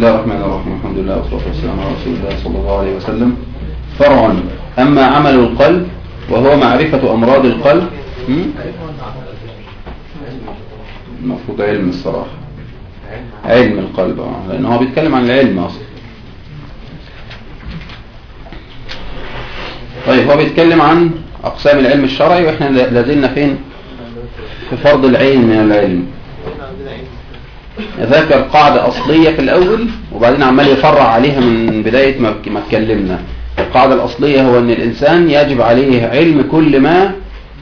الله الرحمن الرحيم. الحمد لله والصلاة والسلام على رسول الله صلى الله عليه وسلم. فرع أما عمل القلب وهو معرفة أمراض القلب؟ المفروض علم الصراحة. علم القلب آه، لأن هو بيتكلم عن العلم أصلا. طيب هو بيتكلم عن أقسام العلم الشرعي وإحنا لازلنا فين؟ في فرض العين من العلم. ذكر قاعدة أصلية في الأول وبعدين عمال يفرع عليها من بداية ما اتكلمنا. القاعدة الأصلية هو أن الإنسان يجب عليه علم كل ما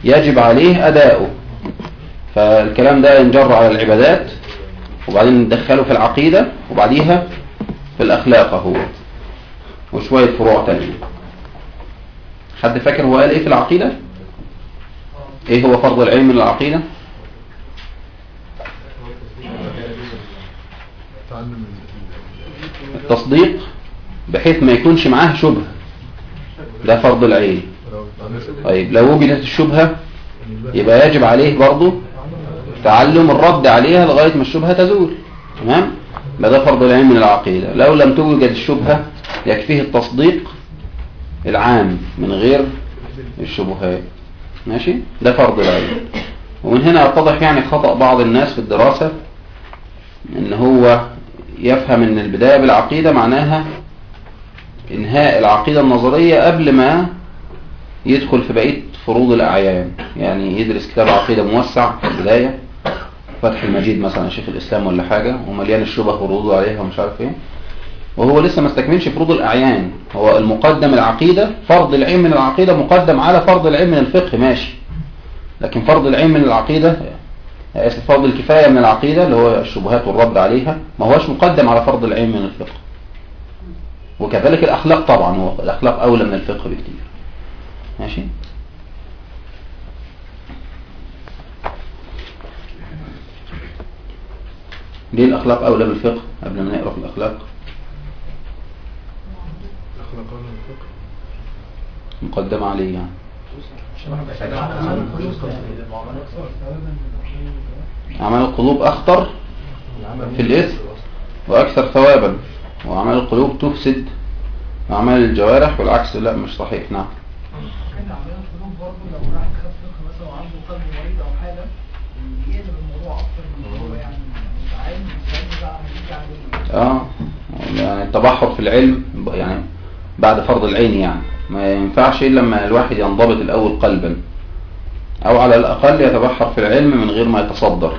يجب عليه أداؤه. فالكلام ده ينجر على العبادات وبعدين ندخله في العقيدة وبعديها في الأخلاق هو وشوية فروع تانية. حد فاكر هو قال إيه في العقيدة؟ إيه هو فرض العلم من العقيدة التصديق بحيث ما يكونش معاه شبهة. ده فرض العين. طيب لو وجدت الشبهة يبقى يجب عليه برضه تعلم الرد عليها لغاية ما الشبهة تزول. تمام؟ ده فرض العين من العقيدة. لو لم توجد الشبهة يكفيه التصديق العام من غير الشبهات ماشي؟ ده فرض العين. ومن هنا يتضح يعني خطأ بعض الناس في الدراسة إن هو يفهم إن البداية بالعقيدة معناها إنهاء العقيدة النظرية قبل ما يدخل في بقية فروض الأعيان. يعني يدرس كتاب عقيدة موسع في البداية فتح المجيد مثلا شيخ الإسلام ولا حاجة ومليان الشبه وردود عليها ومش عارف إيه. وهو لسه ما استكملش فروض الأعيان. هو المقدم العقيدة فرض العلم من العقيدة مقدم على فرض العلم من الفقه ماشي. لكن فرض العلم من العقيدة اسف فرض الكفاية من العقيدة اللي هو الشبهات والرد عليها ما هوش مقدم على فرض العلم من الفقه. وكذلك الأخلاق طبعا هو الأخلاق أولى من الفقه بكتير. ماشي؟ ليه الأخلاق أولى بالفقه قبل ما نقرأ في الأخلاق. مقدمة عليه يعني. أعمال القلوب أخطر في الإثم وأكثر ثوابا وأعمال القلوب تفسد أعمال الجوارح والعكس لا مش صحيح. نعم. يعني آه يعني التبحر في العلم يعني بعد فرض العين يعني. ما ينفعش إلا لما الواحد ينضبط الأول قلبا. أو على الأقل يتبحر في العلم من غير ما يتصدر.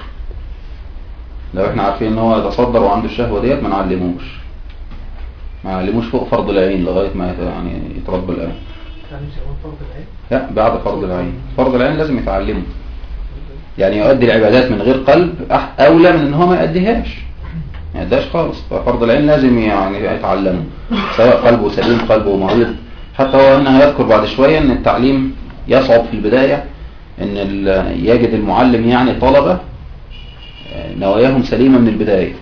لو إحنا عارفين إن هو يتصدر وعنده الشهوة ديت ما نعلموش. ما نعلموش فوق فرض العين لغاية ما يعني يتربى الآن. يعني فرض لا بعد فرض العين. فرض العين لازم يتعلمه. يعني يؤدي العبادات من غير قلب أولى من إن هو ما يؤديهاش. ما يؤديهاش خالص. ففرض العين لازم يعني يتعلمه. سواء قلبه سليم قلبه مريض. حتى هو هنا هيذكر بعد شوية إن التعليم يصعب في البداية. إن يجد المعلم يعني طلبة نواياهم سليمة من البداية.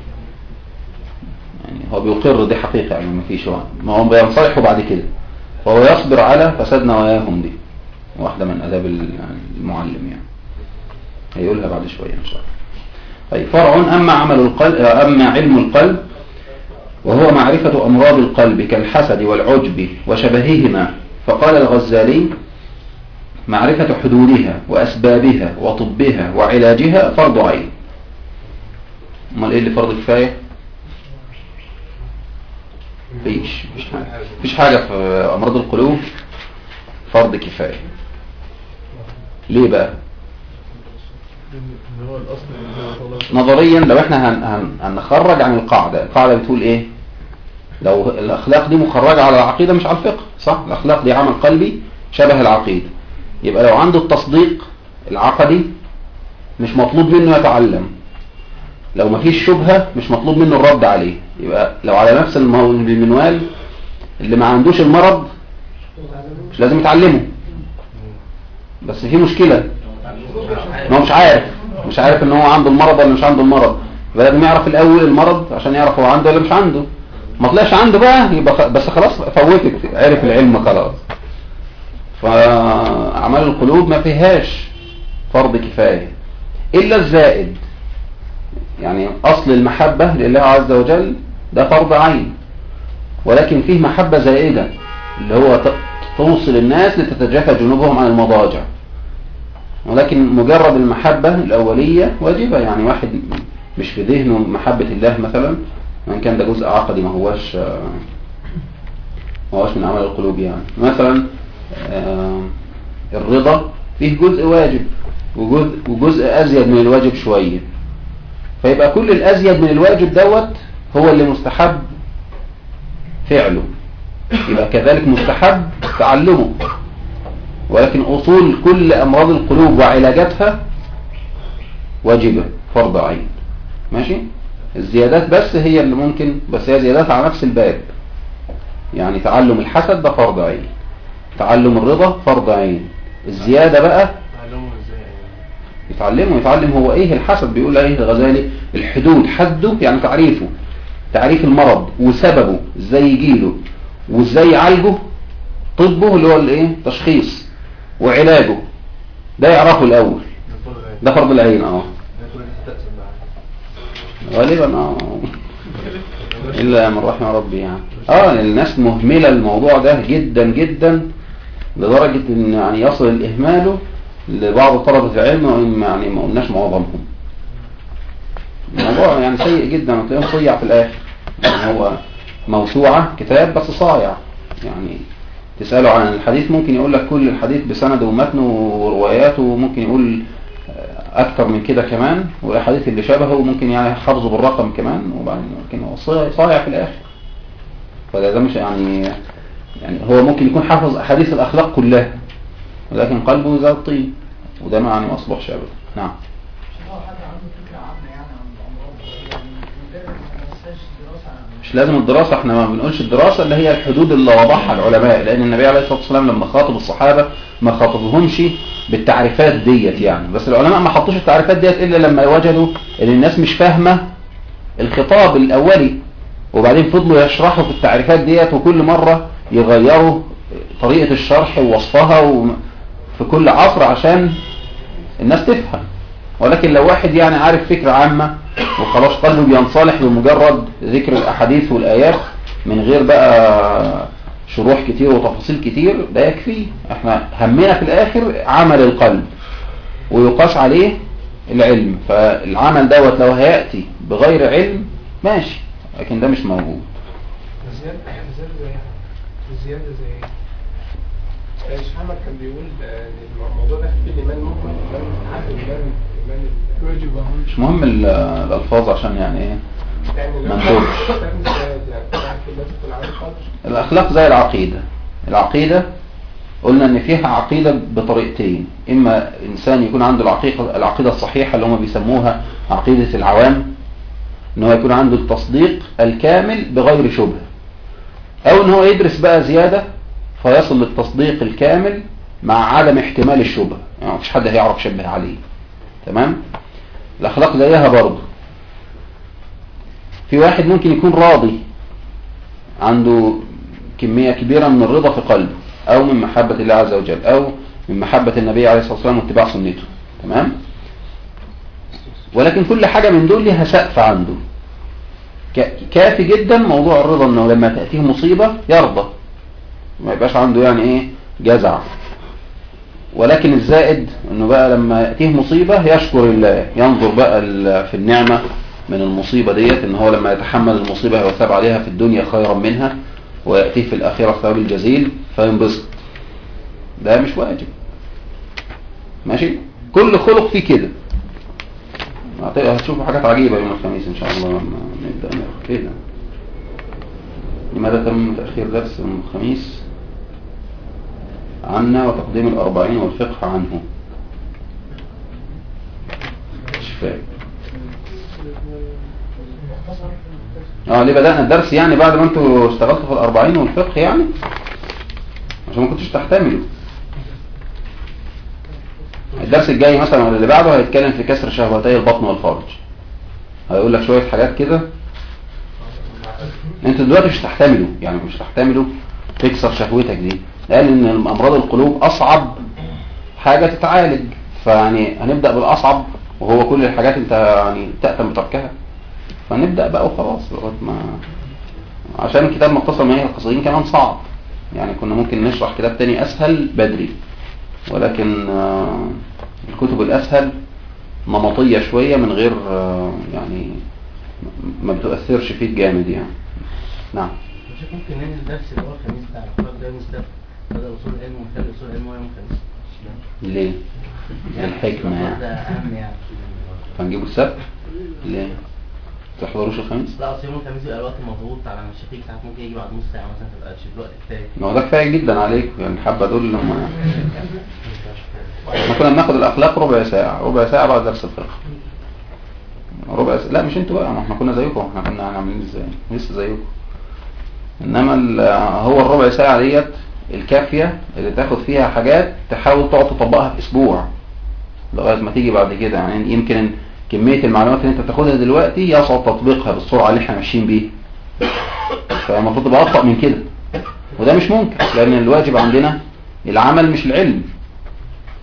يعني هو بيقر دي حقيقة يعني ما فيش ما هم بينصلحوا بعد كده. فهو يصبر على فساد نواياهم دي. واحدة من أداب المعلم يعني. هيقولها بعد شوية إن شاء الله. طيب فرع أما عمل القلب أما علم القلب وهو معرفة أمراض القلب كالحسد والعجب وشبههما. فقال الغزالي معرفة حدودها وأسبابها وطبها وعلاجها فرض عين. أمال إيه اللي فرض كفاية؟ فيش فيش حاجة. فيش حاجة في أمراض القلوب. فرض كفاية. ليه بقى؟ نظريا لو إحنا هن هن هنخرج عن القاعدة القاعدة بتقول إيه؟ لو الأخلاق دي مخرجة على العقيدة مش على الفقه صح؟ الأخلاق دي عمل قلبي شبه العقيدة يبقى لو عنده التصديق العقدي مش مطلوب منه يتعلم. لو مفيش شبهة مش مطلوب منه الرد عليه. يبقى لو على نفس المنوال اللي ما عندوش المرض مش لازم يتعلمه. بس في مشكلة. ان هو مش عارف. مش عارف إن هو عنده المرض ولا مش عنده المرض. يبقى لازم يعرف الأول المرض عشان يعرف هو عنده ولا مش عنده. ما طلعش عنده بقى يبقى. بس خلاص فوتت. عرف العلم خلاص. فأعمال القلوب ما فيهاش فرض كفاية. إلا الزائد. يعني أصل المحبة لله عز وجل ده فرض عين. ولكن فيه محبة زائدة اللي هو توصل الناس لتتجافى جنوبهم عن المضاجع. ولكن مجرد المحبة الأولية واجبة. يعني واحد مش في ذهنه محبة الله مثلا وإن كان ده جزء عقدي ما آه، ما هوش من أعمال القلوب يعني. مثلا الرضا فيه جزء واجب وجزء, وجزء أزيد من الواجب شوية. فيبقى كل الأزيد من الواجب دوت هو اللي مستحب فعله. يبقى كذلك مستحب تعلمه. ولكن أصول كل أمراض القلوب وعلاجاتها واجبة فرض عين. ماشي؟ الزيادات بس هي اللي ممكن بس هي زيادات على نفس الباب. يعني تعلم الحسد ده فرض عين. تعلم الرضا فرض عين. الزيادة بقى يتعلمه. يتعلم هو إيه الحسد؟ بيقول إيه الغزالي الحدود. حده يعني تعريفه. تعريف المرض وسببه. إزاي يجيله وازاي يعالجه طبه اللي هو الايه؟ تشخيص. وعلاجه. ده يعرفه الأول. ده فرض العين. آه. غالبا آه. إلا من رحم ربي يعني. آه الناس مهملة الموضوع ده جدا جدا. لدرجة إن يعني يصل الإهمال لبعض طلبة العلم وإن يعني ما قلناش معظمهم. الموضوع يعني سيء جدا وتلاقيهم صيع في الآخر. يعني هو موسوعة كتاب بس صايع. يعني تسأله عن الحديث ممكن يقول لك كل الحديث بسنده ومتنه ورواياته وممكن يقول أكتر من كده كمان والاحاديث اللي شبهه ممكن يعني حافظه بالرقم كمان وبعدين ممكن هو صايع في الآخر. فده ده مش يعني يعني هو ممكن يكون حافظ احاديث الأخلاق كلها ولكن قلبه زي الطين وده ما يعني ما اصبحش ابدا نعم. مش لازم الدراسة إحنا ما بنقولش الدراسة اللي هي الحدود اللي وضعها العلماء لأن النبي عليه الصلاة والسلام لما خاطب الصحابة ما خاطبهمش بالتعريفات ديت يعني. بس العلماء ما حطوش التعريفات ديت إلا لما وجدوا إن الناس مش فاهمة الخطاب الأولي وبعدين فضلوا يشرحوا في التعريفات ديت وكل مرة يغيروا طريقة الشرح ووصفها في كل عصر عشان الناس تفهم. ولكن لو واحد يعني عارف فكرة عامة وخلاص قلبه بينصلح بمجرد ذكر الأحاديث والآيات من غير بقى شروح كتير وتفاصيل كتير ده يكفي. إحنا همنا في الآخر عمل القلب ويقاس عليه العلم. فالعمل دوت لو هيأتي بغير علم ماشي لكن ده مش موجود. زيادة زيادة زي زي إيش محمد كان بيقول الموضوع ده في الإيمان ممكن الإيمان عارف الإيمان الإيمان الواجب مش مهم ال- الألفاظ عشان يعني إيه يعني ما نقولش. يعني الأخلاق زي العقيدة. العقيدة قلنا إن فيها عقيدة بطريقتين. إما إنسان يكون عنده العقيدة, العقيدة الصحيحة اللي هم بيسموها عقيدة العوام إن هو يكون عنده التصديق الكامل بغير شبهة. أو إن هو يدرس بقى زيادة فيصل للتصديق الكامل مع عدم احتمال الشبهة. يعني مفيش حد هيعرف يشبه عليه. تمام؟ الأخلاق زيها برضه. في واحد ممكن يكون راضي عنده كمية كبيرة من الرضا في قلبه أو من محبة الله عز وجل أو من محبة النبي عليه الصلاة والسلام واتباع سنته. تمام؟ ولكن كل حاجة من دول لها سقف عنده. كافي جدا موضوع الرضا إنه لما تأتيه مصيبة يرضى. ما يبقاش عنده يعني إيه؟ جزع. ولكن الزائد إنه بقى لما يأتيه مصيبة يشكر الله. ينظر بقى في النعمة من المصيبة ديت إن هو لما يتحمل المصيبة ويثاب عليها في الدنيا خيرا منها ويأتيه في الآخرة الثواب الجزيل فينبسط. ده مش واجب. ماشي؟ كل خلق فيه كده. هتشوفوا حاجات عجيبة يوم الخميس إن شاء الله لما نبدأ كده لماذا تم تأخير درس يوم الخميس؟ عنا وتقديم الأربعين والفقه عنه. مش فاهم آه ليه بدأنا الدرس يعني بعد ما أنتوا اشتغلتوا في الأربعين والفقه يعني؟ عشان ما كنتش تحتملوا. الدرس الجاي مثلا ولا اللي بعده هيتكلم في كسر شهوتي البطن والفرج. هيقول لك شوية حاجات كده. أنتوا دلوقتي مش هتحتملوا يعني مش هتحتملوا تكسر شهوتك دي قال إن أمراض القلوب أصعب حاجة تتعالج. فيعني هنبدأ بالأصعب وهو كل الحاجات أنت يعني تأتم بتركها. فنبدأ بقى وخلاص ما عشان الكتاب مختصر ما هي القصيدين كمان صعب. يعني كنا ممكن نشرح كتاب تاني أسهل بدري. ولكن آه، الكتب الأسهل نمطية شوية من غير آه، يعني ما بتؤثرش فيك جامد يعني. نعم. مش ممكن ننزل درس اللي هو الخميس بتاع الأخبار ده مستر بدل أصول العلم ونخلي أصول العلم هو يوم الخميس. ليه؟ الحكمة يعني. يعني فنجيبه السبت؟ ليه؟ تحضروش الخميس؟ لا أصل يوم الخميس بيبقى الوقت مضغوط على الشقيق ساعات ممكن يجي بعد نص ساعة مثلا تبقى الوقت كفاية. ما هو ده كفاية جدا عليك يعني الحبة دول لما إحنا كنا بناخد الأخلاق ربع ساعة ربع ساعة بعد درس الفقه. ربع ساعة لا مش أنتوا بقى ما إحنا كنا زيكم إحنا كنا عاملين إزاي؟ لسه زيكم. إنما هو الربع ساعة ديت الكافية اللي تاخد فيها حاجات تحاول تقعد تطبقها في أسبوع لغاية ما تيجي بعد كده. يعني يمكن كمية المعلومات اللي انت بتاخدها دلوقتي يصعب تطبيقها بالسرعة اللي إحنا ماشيين بيها. فالمفروض تبقى أبطأ من كده. وده مش ممكن لأن الواجب عندنا العمل مش العلم.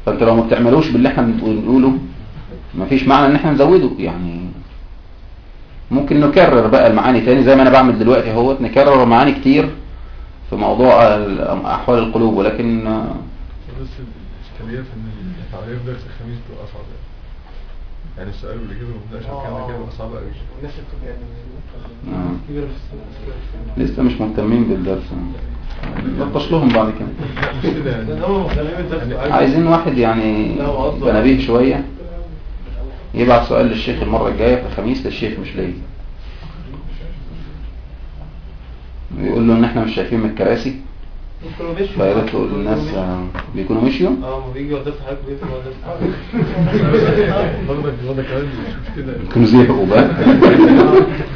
فانت لو ما بتعملوش باللي إحنا بنقوله مفيش معنى ان إحنا نزوده. يعني ممكن نكرر بقى المعاني تاني زي ما أنا بعمل دلوقتي أهوت. نكرر معاني كتير في موضوع ال- أحوال القلوب ولكن بس الإشكالية في إن التعريف درس الخميس بتبقى أصعب. يعني السؤال واللي كده والمناقشة والكلام ده كده بيبقى صعب أوي. والناس بتبقى يعني آه، كبيرة في السن. لسه مش مهتمين بالدرس. لطش لهم بعد كده. يعني. يعني عايزين واحد يعني يبقى نبيه شوية. يبعت سؤال للشيخ المرة الجاية في الخميس للشيخ مش ليا. ويقول له إن إحنا مش شايفين من الكراسي. ريت تقول للناس آه، بيكونوا مشيوا؟ آه ما بيجي يوظف حضرتك بيجي برضك كمان مش كده زهقوا بقى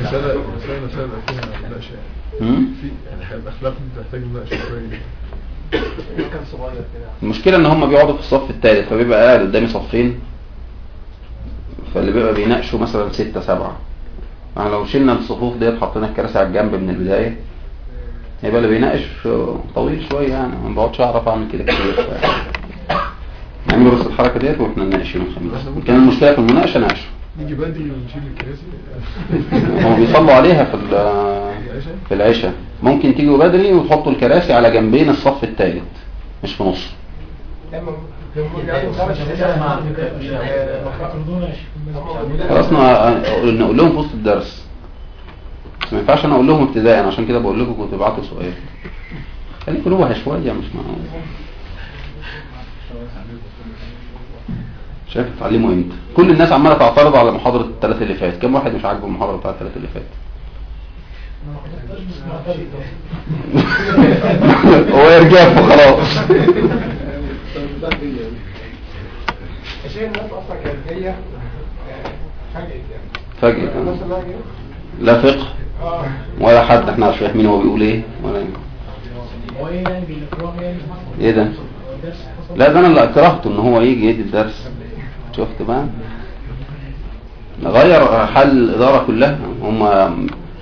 مسألة مسألة مسألة فيها مناقشة. يعني؟ في يعني الأخلاق بتحتاج مناقشة شوية. كان صغير كده. المشكلة إن هم بيقعدوا في الصف الثالث فبيبقى قاعد قدامي صفين فاللي بيبقى بيناقشوا مثلا ستة سبعة. يعني لو شلنا الصفوف ديت حطينا الكراسي على الجنب من البداية يبقى اللي بيناقش طويل شوية يعني ما بقعدش أعرف اعمل كده كتير نعمل بس الحركة ديت وإحنا نناقش يوم الخميس كان المشكلة في المناقشة ناقشه نيجي بدري ونشيل الكراسي. هم بيصلوا عليها في ال- في العشاء؟ ممكن تيجوا بدري وتحطوا الكراسي على جنبين الصف الثالث مش في نص. خلاص نقول لهم في وسط الدرس. ما ينفعش أنا أقول لهم ابتداء عشان كده بقول لكم كنتوا تبعتوا سؤال. خليكم نوه شوية مش معقول شايف تتعلموا إمتى؟ كل الناس عمالة تعترض على محاضرة الثلاث اللي فات. كم واحد مش عاجبه المحاضرة بتاعت الثلاث اللي فات؟ هو يرجع يعني فجأة جاية لا فقه. ولا حد إحنا مش فاهمين هو بيقول إيه ولا هو إيه ده؟ لا ده أنا اللي اكرهته ان هو يجي يدي الدرس. شفت بقى؟ غير حل الإدارة كلها. هم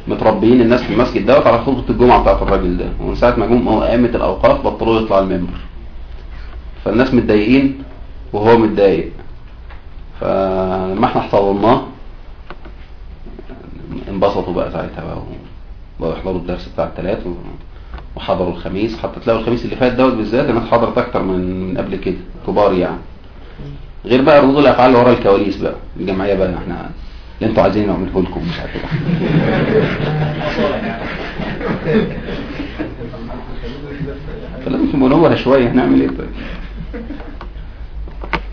متربيين الناس في المسجد دوت على خطبة الجمعة بتاعت الراجل ده. ومن ساعة ما جم قامت الأوقاف بطلوا يطلع المنبر. فالناس متضايقين وهو متضايق. فلما إحنا احتضناه انبسطوا بقى ساعتها بقى بقوا يحضروا الدرس بتاع الثلاث وحضروا الخميس. حتى تلاقوا الخميس اللي فات دوت بالذات الناس حضرت أكتر من من قبل كده كبار يعني. غير بقى ردود الأفعال اللي ورا الكواليس بقى. الجمعية بقى إحنا اللي أنتوا عايزين نعمله لكم مش عارف. إيه فلازم منورة شوية هنعمل إيه طيب؟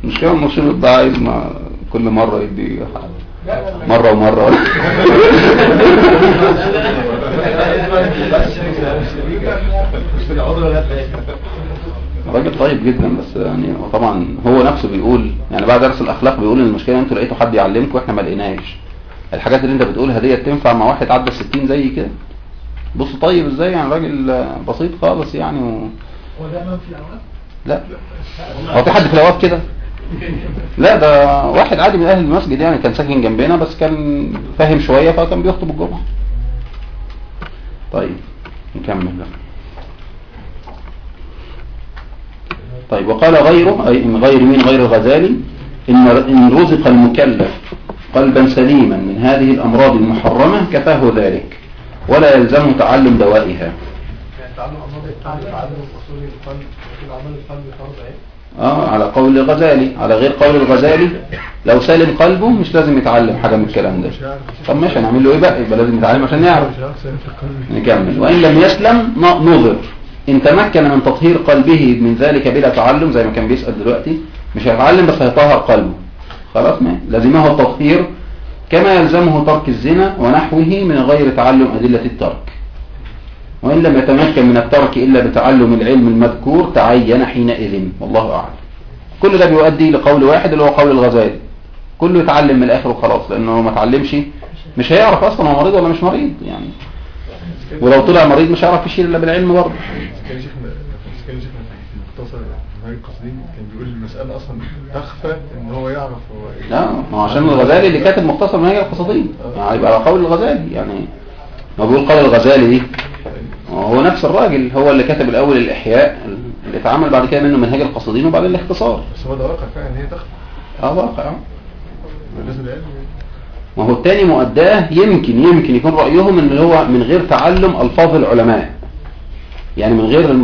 مش كده المرشد ده عايز ما كل مرة يدي مرة ومرة. راجل طيب جدا بس يعني طبعا هو نفسه بيقول يعني بعد درس الأخلاق بيقول إن المشكلة إن أنتوا لقيتوا حد يعلمكم وإحنا ما لقيناش. الحاجات اللي أنت بتقولها ديت تنفع مع واحد عدى 60 زي كده؟ بص طيب إزاي؟ يعني راجل بسيط خالص يعني و... هو ده في الأوقات؟ لا. هو في حد في الأوقات كده؟ لا ده واحد عادي من أهل المسجد يعني كان ساكن جنبنا بس كان فاهم شوية فكان بيخطب الجمعة. طيب نكمل بقى. طيب وقال غيره أي من غير مين؟ غير الغزالي إن إن رزق المكلف قلبا سليما من هذه الأمراض المحرمة كفاه ذلك ولا يلزمه تعلم دوائها. تعلم امراض القلب تعلم اصول القلب وكل اعمال القلب فرض عين. آه على قول الغزالي على غير قول الغزالي لو سالم قلبه مش لازم يتعلم حاجة من الكلام ده. طب ماشي هنعمل له إيه بقى؟ يبقى لازم يتعلم عشان يعرف. نكمل. وإن لم يسلم نظر. إن تمكن من تطهير قلبه من ذلك بلا تعلم زي ما كان بيسأل دلوقتي مش هيتعلم بس هيطهر قلبه. خلاص ما لازمه التطهير كما يلزمه ترك الزنا ونحوه من غير تعلم أدلة الترك. وإن لم يتمكن من الترك إلا بتعلم العلم المذكور تعين حينئذ. والله أعلم. كل ده بيؤدي لقول واحد اللي هو قول الغزالي. كله يتعلم من الآخر وخلاص لأنه ما تعلمش مش هيعرف أصلا هو مريض ولا مش مريض يعني. ولو طلع مريض مش هيعرف يشيل إلا بالعلم برضه. كان شيخنا كان شيخنا في مختصر نهاية القصدين كان بيقول المسألة أصلا تخفى إن هو يعرف هو إيه. لا ما هو عشان الغزالي اللي كاتب مختصر منهج القصدين. يعني يبقى على قول الغزالي يعني. ما بيقول قول الغزالي دي. هو نفس الراجل هو اللي كتب الأول الإحياء اللي اتعمل بعد كده منه منهج القصدين وبعدين الاختصار. بس هو ده واقع فعلا هي تخفى آه واقع آه. العلم ما هو التاني مؤداه يمكن يمكن يكون رأيهم إن هو من غير تعلم ألفاظ العلماء. يعني من غير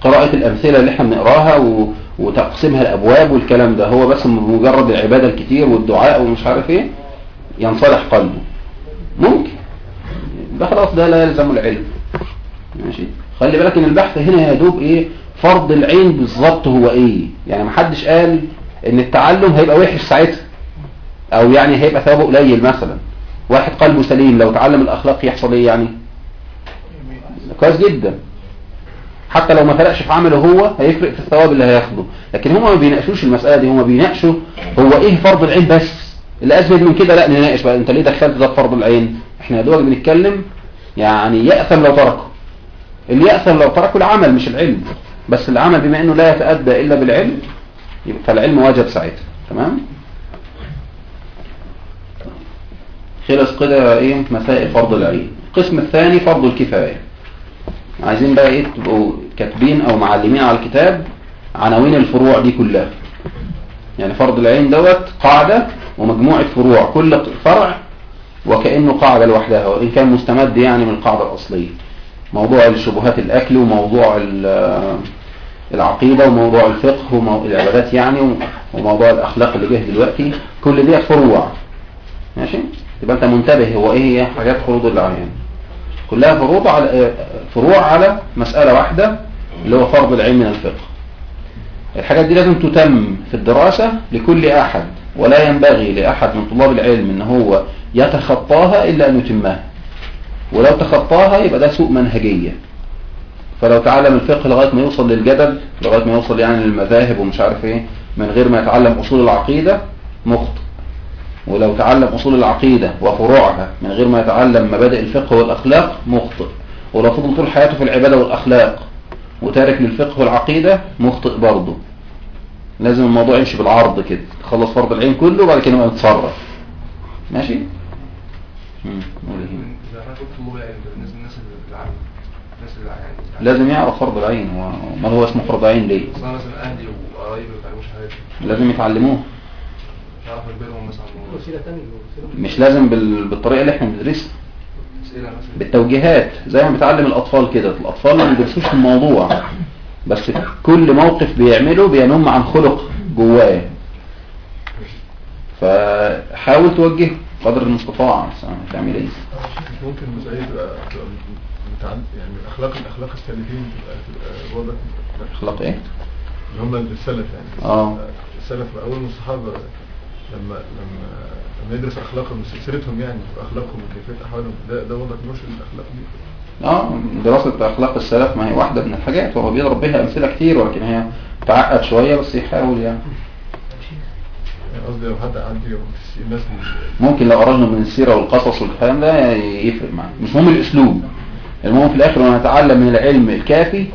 قراءة الأمثلة اللي إحنا بنقراها و... وتقسيمها الابواب والكلام ده. هو بس مجرد العبادة الكتير والدعاء ومش عارف إيه ينصلح قلبه. ممكن. ده خلاص ده لا يلزم العلم. ماشي؟ خلي بالك إن البحث هنا يا دوب إيه؟ فرض العين بالظبط هو إيه؟ يعني محدش قال إن التعلم هيبقى وحش ساعتها. أو يعني هيبقى ثوابه قليل مثلا. واحد قلبه سليم لو تعلم الأخلاق يحصل إيه يعني؟ كويس جدا. حتى لو ما فرقش في عمله هو هيفرق في الثواب اللي هياخده. لكن هما ما بيناقشوش المسألة دي هما بيناقشوا هو إيه فرض العين بس. اللي أزيد من كده لا نناقش بقى. أنت ليه دخلت ده فرض العين؟ إحنا يا دوبك بنتكلم يعني يأثم لو تركه. اللي يأثم لو تركه العمل مش العلم. بس العمل بما إنه لا يتأدى إلا بالعلم فالعلم واجب ساعتها. تمام؟ خلص كده إيه؟ مسائل فرض العين القسم الثاني فرض الكفاية. عايزين بقى إيه؟ تبقوا كاتبين أو معلمين على الكتاب عناوين الفروع دي كلها. يعني فرض العين دوت قاعدة ومجموعة فروع. كل فرع وكأنه قاعدة لوحدها وإن كان مستمد يعني من القاعدة الأصلية. موضوع الشبهات الأكل وموضوع ال- العقيدة وموضوع الفقه والعبادات يعني وموضوع الأخلاق اللي جه دلوقتي. كل دي فروع. ماشي؟ يبقى أنت منتبه هو إيه هي حاجات فروض العين كلها فروض على فروع على مسألة واحدة اللي هو فرض العلم من الفقه. الحاجات دي لازم تتم في الدراسة لكل أحد ولا ينبغي لأحد من طلاب العلم إن هو يتخطاها إلا أن يتمها. ولو تخطاها يبقى ده سوء منهجية. فلو تعلم الفقه لغاية ما يوصل للجدل لغاية ما يوصل يعني للمذاهب ومش عارف إيه من غير ما يتعلم أصول العقيدة مخطئ. ولو تعلم أصول العقيدة وفروعها من غير ما يتعلم مبادئ الفقه والأخلاق مخطئ. ولو فضل طول حياته في العبادة والأخلاق وتارك للفقه والعقيدة مخطئ برضه. لازم الموضوع يمشي بالعرض كده. تخلص فرض العين كله وبعد كده نتصرف. ماشي؟ مم. الناس الناس الناس يعني لازم يعرف فرض العين هو ما هو اسمه فرض عين ليه؟ اصل أنا مثلا أهلي وقرايبي ما بيتعلموش حاجات لازم يتعلموه. مش عارف اجبرهم مثلا. مش لازم بال... بالطريقة اللي إحنا بندرسها. بالتوجيهات. زي ما بتعلم الأطفال كده. الأطفال ما بيدرسوش الموضوع. بس كل موقف بيعمله بينم عن خلق جواه. فحاول توجهه. قدر المستطاع بس هتعمل إيه؟ ممكن المسائل تبقى يعني اخلاق الاخلاق السالفين تبقى واضح. أخلاق إيه؟ اللي هم السلف يعني. آه. السلف أول من الصحابه لما لما لما يدرس أخلاقهم سيرتهم يعني واخلاقهم وكيفية أحوالهم ده ده واضح نشر الأخلاق دي. آه دراسة أخلاق السلف ما هي واحدة من الحاجات وهو بيضرب بها أمثلة كتير ولكن هي تعقد شوية بس يحاول يعني. قصدي لو حد عندي الناس ممكن لو خرجنا من السيرة والقصص والكلام ده يفرق معنا مش مهم الأسلوب. المهم في الآخر أنه يتعلم من العلم الكافي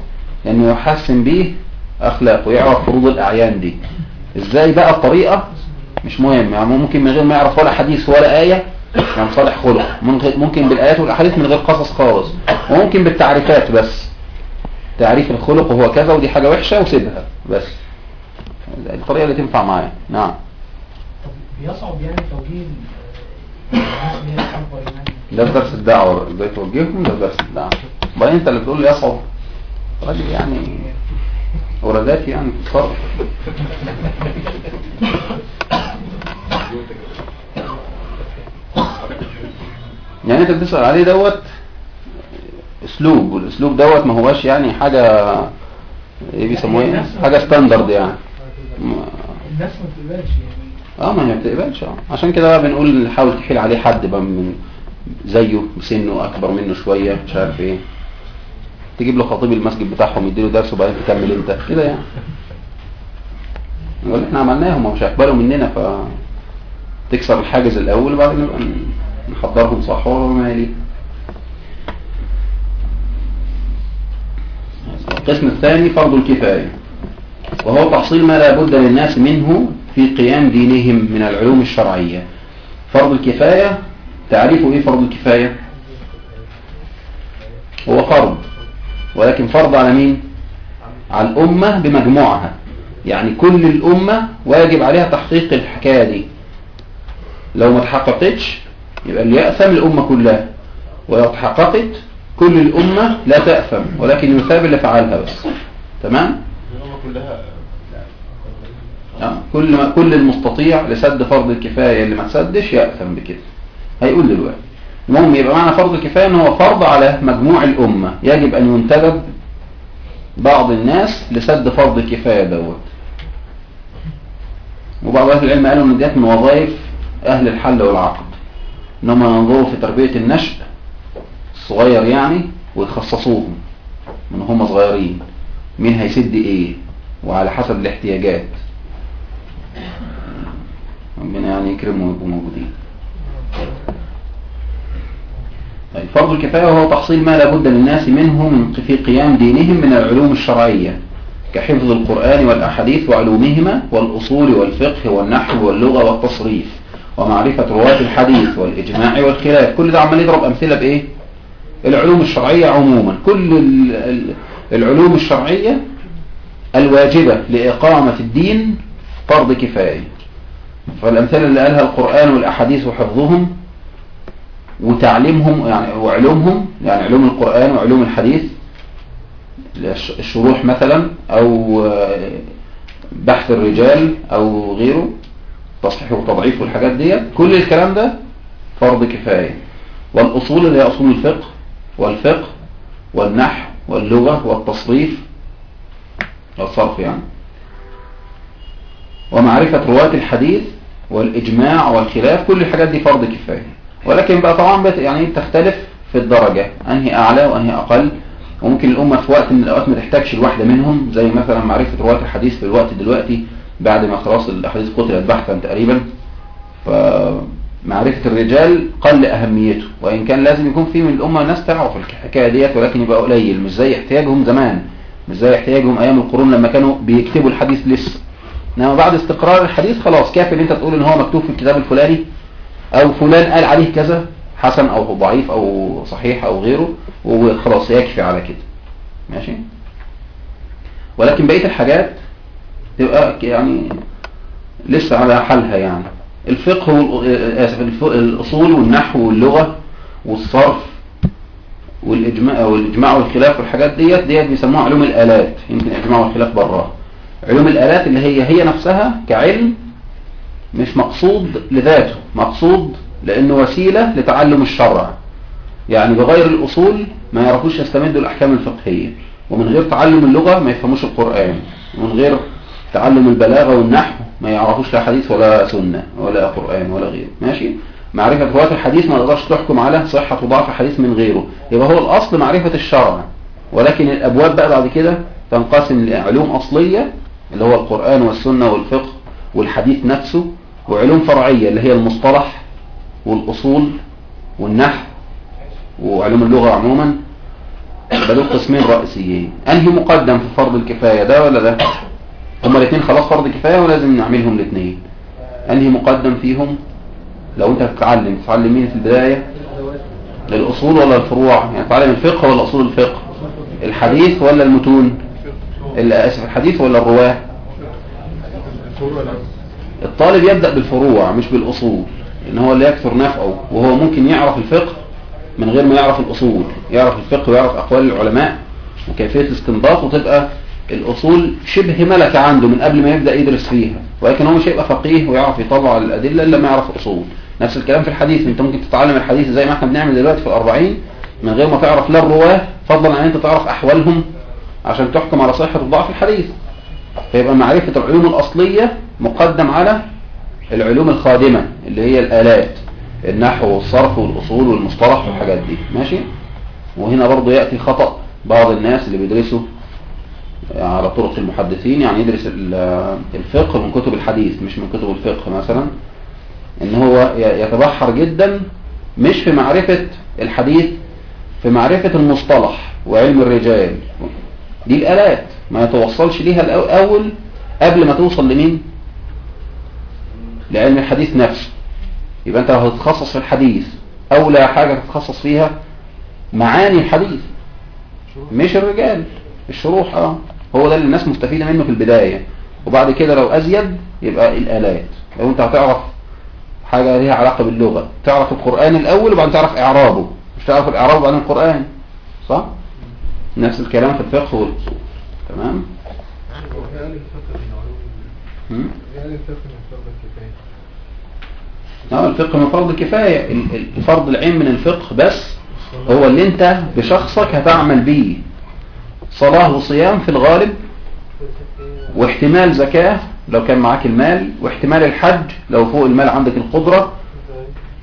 أنه يحسن به أخلاقه ويعرف فروض الأعيان دي. إزاي بقى الطريقة؟ مش مهم. يعني ممكن من غير ما يعرف ولا حديث ولا آية يعني صالح خلق. ممكن بالآيات والأحاديث من غير قصص خالص. وممكن بالتعريفات بس. تعريف الخلق وهو كذا ودي حاجة وحشة وسيبها بس. الطريقة اللي تنفع معايا. نعم. بيصعب يعني توجيه يعني. ده في درس الدعوة إزاي توجههم ده في درس الدعوة. وبعدين انت اللي بتقول يصعب. راجل يعني ولادات يعني تتصرف يعني انت بتسأل عليه دوت اسلوب والاسلوب دوت ما هواش يعني حاجة إيه بيسموه إيه؟ حاجة ستاندرد يعني. الناس ما بتقبلش يعني. آه ما هي بتقبلش آه عشان كده بقى بنقول حاول تحيل عليه حد بقى من زيه بسنه أكبر منه شوية مش عارف إيه. تجيب له خطيب المسجد بتاعهم يديله درس وبعدين تكمل أنت. كده يعني. نقول إحنا عملناهم ومش هيقبلوا مننا ف تكسر الحاجز الأول وبعدين نبقى نحضرهم صح وما القسم الثاني فرض الكفاية. وهو تحصيل ما لا بد للناس منه في قيام دينهم من العلوم الشرعية. فرض الكفاية؟ تعريفه إيه فرض الكفاية؟ هو فرض. ولكن فرض على مين؟ على الأمة بمجموعها. يعني كل الأمة واجب عليها تحقيق الحكاية دي. لو ما تحققتش يبقى اللي يأثم الأمة كلها. ولو تحققت كل الأمة لا تأثم. ولكن يثاب اللي فعلها بس. تمام؟ الأمة كلها كل ما كل المستطيع لسد فرض الكفاية اللي ما تسدش يأثم بكده. هيقول دلوقتي. المهم يبقى معنى فرض الكفاية إن هو فرض على مجموع الأمة. يجب أن ينتدب بعض الناس لسد فرض الكفاية دوت. وبعض أهل العلم قالوا إن ديت من وظائف أهل الحل والعقد. انهم ينظروا في تربية النشء الصغير يعني ويخصصوهم من هم صغيرين. مين هيسد إيه؟ وعلى حسب الاحتياجات. ربنا يعني يكرمهم ويبقوا موجودين طيب فرض الكفاية وهو تحصيل ما لابد للناس منه من في قيام دينهم من العلوم الشرعية كحفظ القرآن والأحاديث وعلومهما والأصول والفقه والنحو واللغة والتصريف ومعرفة رواة الحديث والإجماع والخلاف. كل ده عمال يضرب أمثلة بإيه؟ العلوم الشرعية عموما. كل ال- ال- العلوم الشرعية الواجبة لإقامة الدين فرض كفاية. فالأمثلة اللي قالها القرآن والأحاديث وحفظهم وتعليمهم يعني وعلومهم يعني علوم القرآن وعلوم الحديث الش- الشروح مثلا أو بحث الرجال أو غيره تصحيح وتضعيف والحاجات دي كل الكلام ده فرض كفاية. والأصول اللي هي أصول الفقه والفقه والنحو واللغة والتصريف والصرف يعني. ومعرفة رواة الحديث والإجماع والخلاف كل الحاجات دي فرض كفاية. ولكن بقى طبعا يعني تختلف في الدرجة. أنهي أعلى وأنهي أقل. وممكن الأمة في وقت من الأوقات ما تحتاجش الواحدة منهم زي مثلا معرفة رواة الحديث في الوقت دلوقتي بعد ما خلاص الأحاديث قتلت بحثا تقريبا. فمعرفة الرجال قل أهميته. وإن كان لازم يكون في من الأمة ناس تعرف الحكاية ديت ولكن يبقى قليل. مش زي احتياجهم زمان. مش زي احتياجهم أيام القرون لما كانوا بيكتبوا الحديث لسه. إنما بعد استقرار الحديث خلاص كافي إن أنت تقول إن هو مكتوب في الكتاب الفلاني أو فلان قال عليه كذا حسن أو ضعيف أو صحيح أو غيره وخلاص يكفي على كده. ماشي؟ ولكن بقية الحاجات تبقى يعني لسه على حالها يعني. الفقه آسف الف- الأصول والنحو واللغة والصرف والإجماع والإجماع والخلاف والحاجات ديت ديت بيسموها علوم الآلات. يمكن الإجماع والخلاف براها علوم الآلات اللي هي هي نفسها كعلم مش مقصود لذاته مقصود لأنه وسيلة لتعلم الشرع. يعني بغير الأصول ما يعرفوش يستمدوا الأحكام الفقهية. ومن غير تعلم اللغة ما يفهموش القرآن. ومن غير تعلم البلاغة والنحو ما يعرفوش لا حديث ولا سنة ولا قرآن ولا غيره. ماشي؟ معرفة رواة الحديث ما تقدرش تحكم على صحة وضعف الحديث من غيره. يبقى هو الأصل معرفة الشرع. ولكن الأبواب بقى بعد كده تنقسم لعلوم أصلية اللي هو القرآن والسنة والفقه والحديث نفسه وعلوم فرعية اللي هي المصطلح والأصول والنحو وعلوم اللغة عموما. دول قسمين رئيسيين. أنهي مقدم في فرض الكفاية ده ولا ده؟ هما الاثنين خلاص فرض كفاية ولازم نعملهم الاثنين أنهي مقدم فيهم؟ لو أنت هتتعلم تتعلم مين في البداية؟ الأصول ولا الفروع؟ يعني تتعلم الفقه ولا أصول الفقه؟ الحديث ولا المتون؟ آسف الحديث ولا الرواة؟ الطالب يبدأ بالفروع مش بالأصول إن هو اللي يكثر نفعه وهو ممكن يعرف الفقه من غير ما يعرف الأصول يعرف الفقه ويعرف أقوال العلماء وكيفية الاستنباط وتبقى الأصول شبه ملكة عنده من قبل ما يبدأ يدرس فيها ولكن هو مش هيبقى فقيه ويعرف يطلع الأدلة إلا ما يعرف أصول نفس الكلام في الحديث أنت ممكن تتعلم الحديث زي ما إحنا بنعمل دلوقتي في الأربعين من غير ما تعرف لا الرواة فضلا عن أنت تعرف أحوالهم عشان تحكم على صحة وضعف الحديث. فيبقى معرفة العلوم الأصلية مقدم على العلوم الخادمة اللي هي الآلات النحو والصرف والأصول والمصطلح والحاجات دي. ماشي؟ وهنا برضو يأتي خطأ بعض الناس اللي بيدرسوا على طرق المحدثين يعني يدرس ال- الفقه من كتب الحديث مش من كتب الفقه مثلا. إن هو يتبحر جدا مش في معرفة الحديث في معرفة المصطلح وعلم الرجال. دي الآلات. ما يتوصلش ليها الأول قبل ما توصل لمين؟ لعلم الحديث نفسه. يبقى أنت لو هتتخصص في الحديث اولى حاجة تتخصص فيها معاني الحديث. مش الرجال الشروح آه. هو ده اللي الناس مستفيدة منه في البداية. وبعد كده لو أزيد يبقى الآلات. لو أنت هتعرف حاجة ليها علاقة باللغة تعرف القرآن الأول وبعدين تعرف إعرابه. مش تعرف الإعراب وبعدين القرآن صح؟ نفس الكلام في الفقه والاصول تمام؟ آه الفقه من فرض الكفاية. ال- ال- الفرض العين من الفقه بس هو اللي انت بشخصك هتعمل بيه. صلاة وصيام في الغالب واحتمال زكاة لو كان معاك المال واحتمال الحج لو فوق المال عندك القدرة.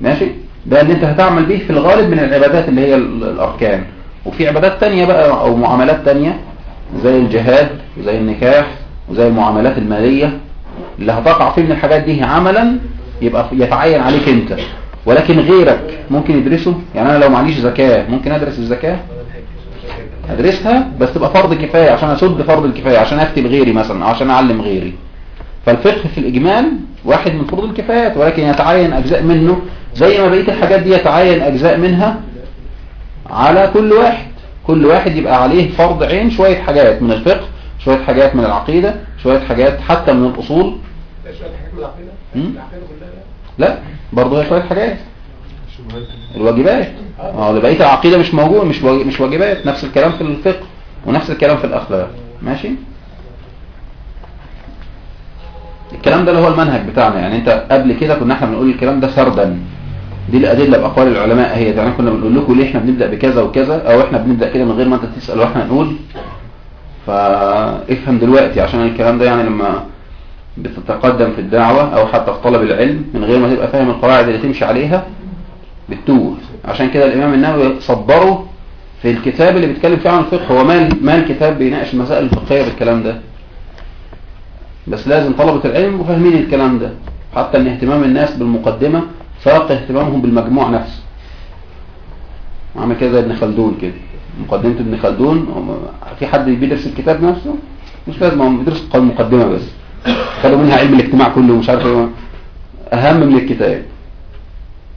ماشي؟ ده اللي انت هتعمل بيه في الغالب من العبادات اللي هي ال- الأركان. وفي عبادات تانية بقى أو معاملات تانية زي الجهاد وزي النكاح وزي المعاملات المالية اللي هتقع فيه من الحاجات دي عملا يبقى يتعين عليك أنت. ولكن غيرك ممكن يدرسه؟ يعني أنا لو معليش زكاة ممكن أدرس الزكاة؟ أدرسها بس تبقى فرض كفاية عشان أسد فرض الكفاية عشان افتي لغيري مثلا أو عشان أعلم غيري. فالفقه في الإجمال واحد من فروض الكفايات ولكن يتعين أجزاء منه زي ما بقية الحاجات دي يتعين أجزاء منها على كل واحد. كل واحد يبقى عليه فرض عين شوية حاجات من الفقه شوية حاجات من العقيدة شوية حاجات حتى من الأصول. لا شوية حاجات من العقيدة. العقيدة كلها لا. لا برضه هي شوية حاجات. الواجبات. آه. ده بقية العقيدة مش موجود مش مش واجبات. نفس الكلام في الفقه ونفس الكلام في الأخلاق. ماشي؟ الكلام ده اللي هو المنهج بتاعنا. يعني أنت قبل كده كنا إحنا بنقول الكلام ده سردا. دي الأدلة بأقوال العلماء هي يعني كنا بنقول لكم ليه إحنا بنبدأ بكذا وكذا أو إحنا بنبدأ كده من غير ما أنت تسأل وإحنا نقول. فافهم دلوقتي عشان الكلام ده يعني لما بتتقدم في الدعوة أو حتى في طلب العلم من غير ما تبقى فاهم القواعد اللي تمشي عليها بتتوه. عشان كده الإمام النووي صدره في الكتاب اللي بيتكلم فيه عن الفقه هو ما الكتاب بيناقش المسائل الفقهية بالكلام ده. بس لازم طلبة العلم يبقوا فاهمين الكلام ده. حتى ان اهتمام الناس بالمقدمة فاق اهتمامهم بالمجموع نفسه. عامل كده زي ابن خلدون كده. مقدمة ابن خلدون في حد بيدرس الكتاب نفسه؟ مش لازم هم بيدرس المقدمة بس. خدوا منها علم الاجتماع كله ومش عارف إيه. أهم من الكتاب.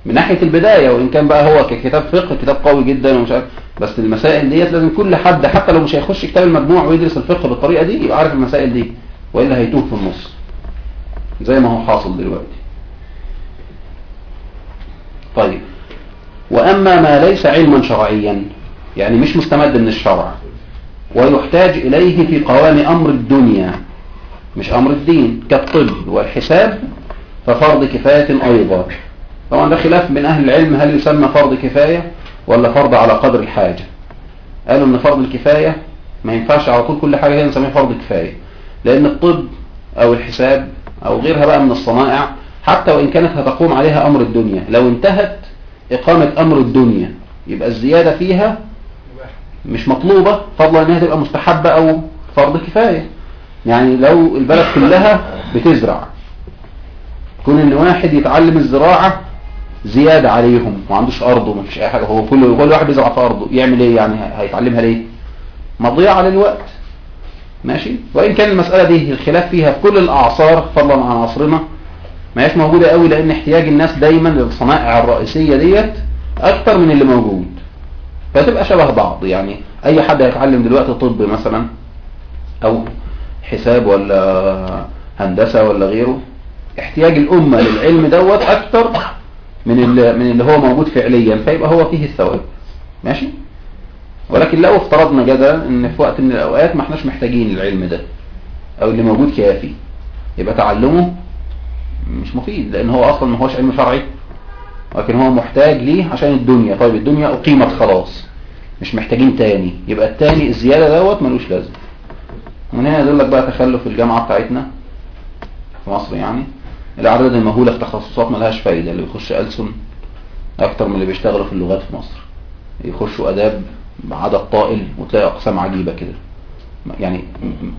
من ناحية البداية وإن كان بقى هو ككتاب فقه كتاب قوي جدا ومش عارف بس المسائل ديت لازم كل حد حتى لو مش هيخش كتاب المجموع ويدرس الفقه بالطريقة دي يبقى عارف المسائل دي وإلا هيتوه في النص. زي ما هو حاصل دلوقتي. طيب. وأما ما ليس علما شرعيا يعني مش مستمد من الشرع ويحتاج إليه في قوام أمر الدنيا مش أمر الدين كالطب والحساب ففرض كفاية أيضا. طبعا ده خلاف بين أهل العلم هل يسمى فرض كفاية ولا فرض على قدر الحاجة؟ قالوا إن فرض الكفاية ما ينفعش على طول كل حاجة هي نسميها فرض كفاية لأن الطب أو الحساب أو غيرها بقى من الصنائع حتى وإن كانت هتقوم عليها أمر الدنيا. لو انتهت إقامة أمر الدنيا يبقى الزيادة فيها مش مطلوبة فضلا انها تبقى مستحبة أو فرض كفاية. يعني لو البلد كلها بتزرع كون إن واحد يتعلم الزراعة زيادة عليهم ما عندوش ارض وما فيش أي حاجة هو كل كل واحد بيزرع في أرضه يعمل إيه يعني؟ هيتعلمها ليه؟ مضيعة للوقت ماشي؟ وإن كان المسألة دي الخلاف فيها في كل الأعصار فضلا عن عصرنا ما موجودة قوي لأن احتياج الناس دايما للصنائع الرئيسية ديت أكتر من اللي موجود. فتبقى شبه بعض. يعني أي حد هيتعلم دلوقتي طب مثلا أو حساب ولا هندسة ولا غيره احتياج الأمة للعلم دوت أكتر من اللي, من اللي هو موجود فعليا. فيبقى هو فيه الثواب. ماشي؟ ولكن لو افترضنا جدلا إن في وقت من الأوقات ما إحناش محتاجين العلم ده أو اللي موجود كافي يبقى تعلمه مش مفيد لأن هو أصلا ما هوش علم شرعي ولكن هو محتاج ليه عشان الدنيا. طيب الدنيا أقيمت خلاص مش محتاجين تاني. يبقى التاني الزيادة دوت ملوش لازم من هنا يدل لك بقى تخلف الجامعة بتاعتنا في مصر يعني. الأعداد المهولة في تخصصات ملهاش فايدة اللي بيخش ألسن أكتر من اللي بيشتغلوا في اللغات في مصر. يخشوا أداب بعدد طائل وتلاقي أقسام عجيبة كده. يعني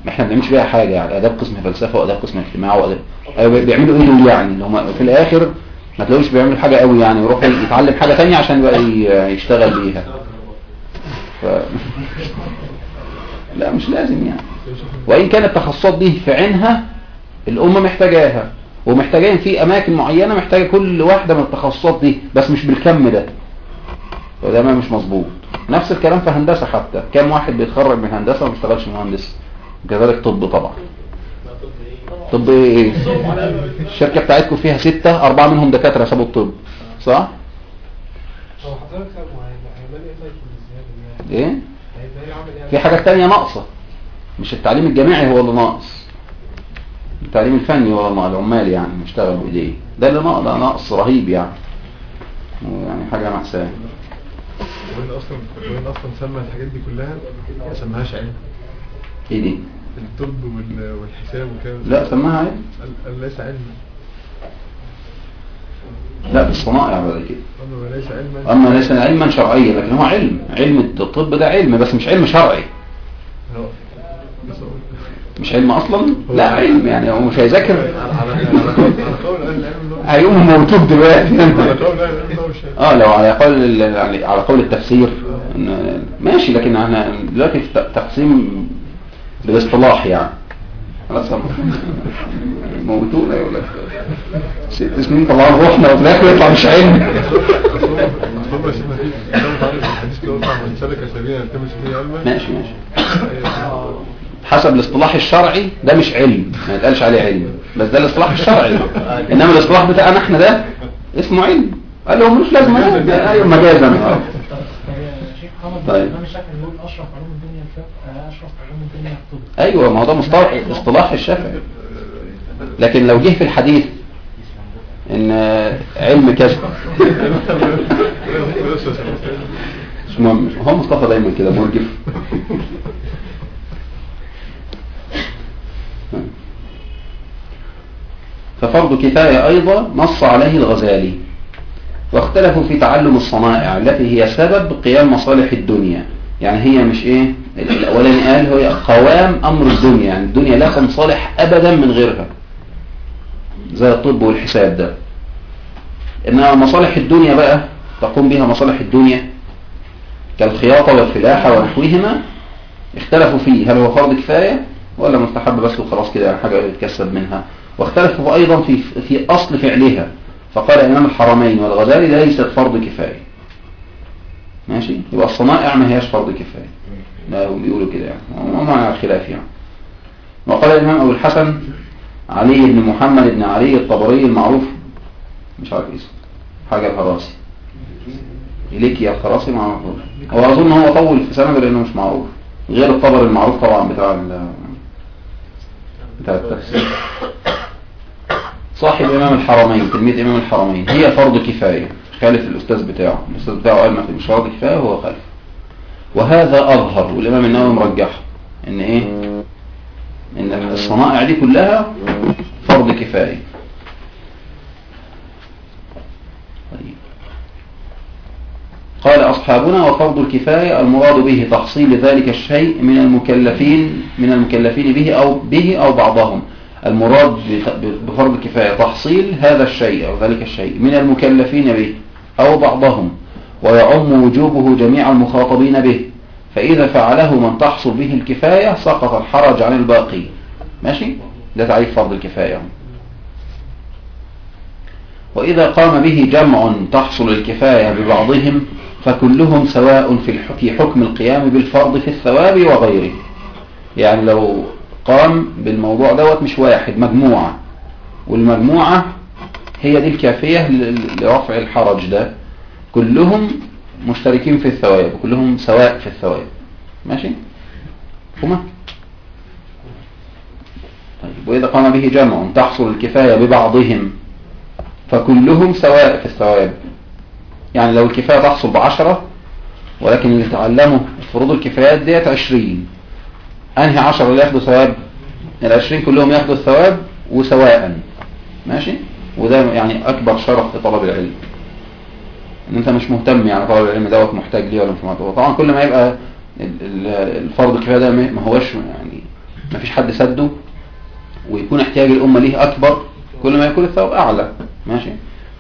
إحنا ما بنعملش بيها حاجة يعني أداب قسم فلسفة وأداب قسم اجتماع أيوة بيعملوا إيه دول يعني؟ اللي هم في الآخر ما تلاقوش بيعملوا حاجة قوي يعني يروح يتعلم حاجة تانية عشان يبقى يشتغل بيها. ف... لا مش لازم يعني. وإن كانت التخصصات دي في عينها الأمة محتاجاها ومحتاجين في أماكن معينة محتاجة كل واحدة من التخصصات دي بس مش بالكم ده. وده ما مش مظبوط. نفس الكلام في هندسة حتى. كم واحد بيتخرج من هندسة وما بيشتغلش مهندس؟ كذلك طب طبعا. طب إيه؟ الشركة بتاعتكم فيها ستة أربعة منهم دكاترة سابوا الطب. صح؟ إيه؟ في حاجات تانية ناقصة. مش التعليم الجامعي هو اللي ناقص. التعليم الفني هو اللي العمال يعني مشتغل بإيديه. ده اللي ناقص رهيب يعني. يعني حاجة مأساة وين أصلا وين أصلا سمى الحاجات دي كلها؟ ما سماهاش علم إيه دي؟ الطب وال- والحساب وكده. لا سماها علم قال- ليس علما. لا بالصنائع بعد كده أما ليس علما. أما ليس علما شرعيا لكن هو علم. علم الطب ده علم بس مش علم شرعي. مش علم أصلا؟ لا علم يعني هو مش هيذاكر؟ هيقوم موجود دلوقتي. آه لو على قول على قول التفسير ماشي لكن إحنا دلوقتي تقسيم بالاصطلاح يعني. خلاص موتونا يقول لك. ست سنين طلعنا روحنا وفي الآخر يطلع مش علم. ماشي ماشي. حسب الاصطلاح الشرعي ده مش علم ما يتقالش عليه علم. بس ده الاصطلاح الشرعي. إنما الاصطلاح بتاعنا إحنا ده اسمه علم. قال له ملوش لازمة. يعني. ده أيوه مجازا آه. شيخ محمد طيب. الإمام الشافعي بيقول أشرف علوم الدنيا الفقه أشرف علوم الدنيا الطب أيوه ما هو ده مصطلح اصطلاح الشافعي لكن لو جه في الحديث إن علم كذا. مش مهم هو مصطفى دايما كده مرجف. ففرض كفاية أيضا نص عليه الغزالي واختلفوا في تعلم الصنائع التي هي سبب قيام مصالح الدنيا. يعني هي مش إيه؟ الأولاني قال هي قوام أمر الدنيا يعني الدنيا لا تنصلح ابدا من غيرها. زي الطب والحساب ده. إنما مصالح الدنيا بقى تقوم بها مصالح الدنيا كالخياطة والفلاحة ونحوهما اختلفوا فيه. هل هو فرض كفاية؟ ولا مستحب بس وخلاص كده يعني حاجة يتكسب منها. واختلفوا أيضا في في أصل فعلها. فقال إمام الحرمين والغزالي ليست فرض كفاية. ماشي؟ يبقى الصنائع ما هياش فرض كفاية. لا بيقولوا كده يعني. وما خلاف يعني. وقال الإمام أبو الحسن علي بن محمد بن علي الطبري المعروف. مش عارف اسمه. حاجة إليك يا الخراسي معروف. هو أظن هو طول في سنة لأنه مش معروف. غير الطبر المعروف طبعا بتاع بتاع التفسير. صاحب إمام الحرمين تلميذ إمام الحرمين هي فرض كفاية. خالف الأستاذ بتاعه. الأستاذ بتاعه قال ما في مش فرض كفاية هو خالف. وهذا أظهر والإمام النووي مرجحه إن إيه؟ إن الصنائع دي كلها فرض كفاية طيب. قال أصحابنا وفرض الكفاية المراد به تحصيل ذلك الشيء من المكلفين من المكلفين به أو به أو بعضهم. المراد بفرض الكفاية تحصيل هذا الشيء أو ذلك الشيء من المكلفين به أو بعضهم ويعم وجوبه جميع المخاطبين به. فإذا فعله من تحصل به الكفاية سقط الحرج عن الباقي. ماشي؟ ده تعريف فرض الكفاية. وإذا قام به جمع تحصل الكفاية ببعضهم فكلهم سواء في في حكم القيام بالفرض في الثواب وغيره. يعني لو قام بالموضوع دوت مش واحد مجموعة. والمجموعة هي دي الكافية لرفع الحرج ده. كلهم مشتركين في الثواب كلهم سواء في الثواب. ماشي؟ هما؟ طيب وإذا قام به جمع تحصل الكفاية ببعضهم. فكلهم سواء في الثواب. يعني لو الكفاية تحصل بعشرة ولكن اللي تعلموا فروض الكفايات ديت عشرين. أنهي عشرة اللي ياخدوا ثواب؟ العشرين كلهم ياخدوا الثواب وسواء. ماشي؟ وده يعني أكبر شرف في طلب العلم. إن أنت مش مهتم يعني طالب العلم دوت محتاج ليه ولا مش محتاج. وطبعا كل ما يبقى ال- ال- الفرض الكفاية ده ما هوش يعني ما فيش حد سده ويكون احتياج الأمة ليه أكبر كل ما يكون الثواب أعلى. ماشي؟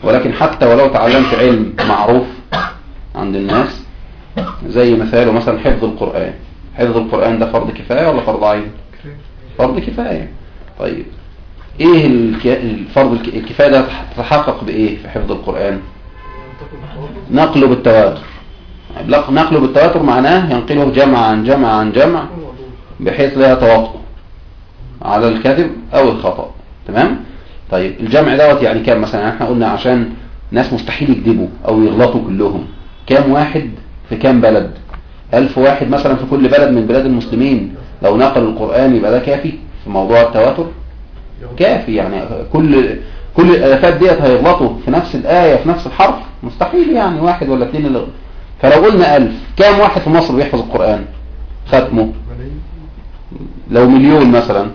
ولكن حتى ولو تعلمت علم معروف عند الناس زي مثاله مثلا حفظ القرآن. حفظ القرآن ده فرض كفاية ولا فرض عين؟ فرض كفاية. طيب إيه الفرض الك- الكفاية ده تتحقق بإيه في حفظ القرآن؟ نقله بالتواتر. نقله بالتواتر معناه ينقله جمع عن جمع عن جمع بحيث لا يتواطؤ على الكذب أو الخطأ. تمام؟ طيب الجمع دوت يعني كام مثلا؟ إحنا قلنا عشان ناس مستحيل يكذبوا أو يغلطوا كلهم. كام واحد في كام بلد؟ ألف واحد مثلا في كل بلد من بلاد المسلمين. لو نقل القرآن يبقى ده كافي في موضوع التواتر؟ كافي يعني. كل كل الالافات ديت هيغلطوا في نفس الآية في نفس الحرف؟ مستحيل يعني. واحد ولا اثنين اللي فلو قلنا ألف كام واحد في مصر بيحفظ القرآن؟ ختمه. لو مليون مثلا.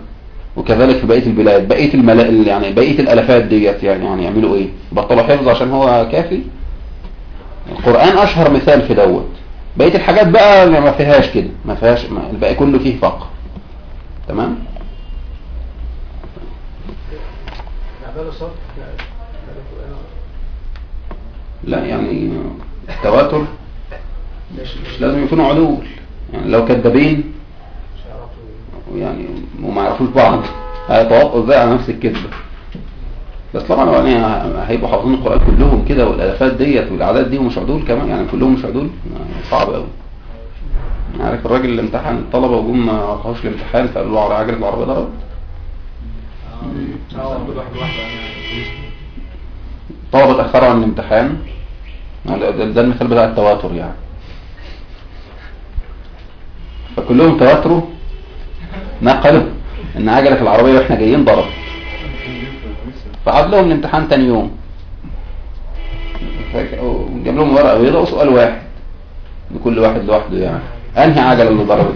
وكذلك في بقية البلاد بقية الملا... يعني بقية الالافات ديت يعني يعني يعملوا إيه؟ بطلوا حفظ عشان هو كافي؟ القرآن أشهر مثال في دوت. بقية الحاجات بقى اللي ما فيهاش كده ما فيهاش الباقي كله فيه فقر تمام؟ لا يعني التواتر مش, لازم يكونوا عدول يعني لو كذابين يعني وما يعرفوش بعض هيتواطئوا إزاي على نفس الكذبة. بس طبعا يعني هيبقوا حافظين القرآن كلهم كده والالافات ديت والأعداد دي ومش عدول كمان يعني كلهم مش عدول. صعب قوي عارف الراجل اللي امتحن الطلبة وجم ما راحوش الامتحان فقالوا له على عجلة العربية ضربت؟ كل واحد واحد طلبة اتأخروا عن الامتحان. ده المثال بتاع التواتر يعني. فكلهم تواتروا. نقلوا إن عجلة العربية وإحنا جايين ضرب فعاد لهم الامتحان تاني يوم. جاب لهم ورقة بيضاء وسؤال واحد. لكل واحد لوحده يعني. أنهي عجلة اللي ضربت؟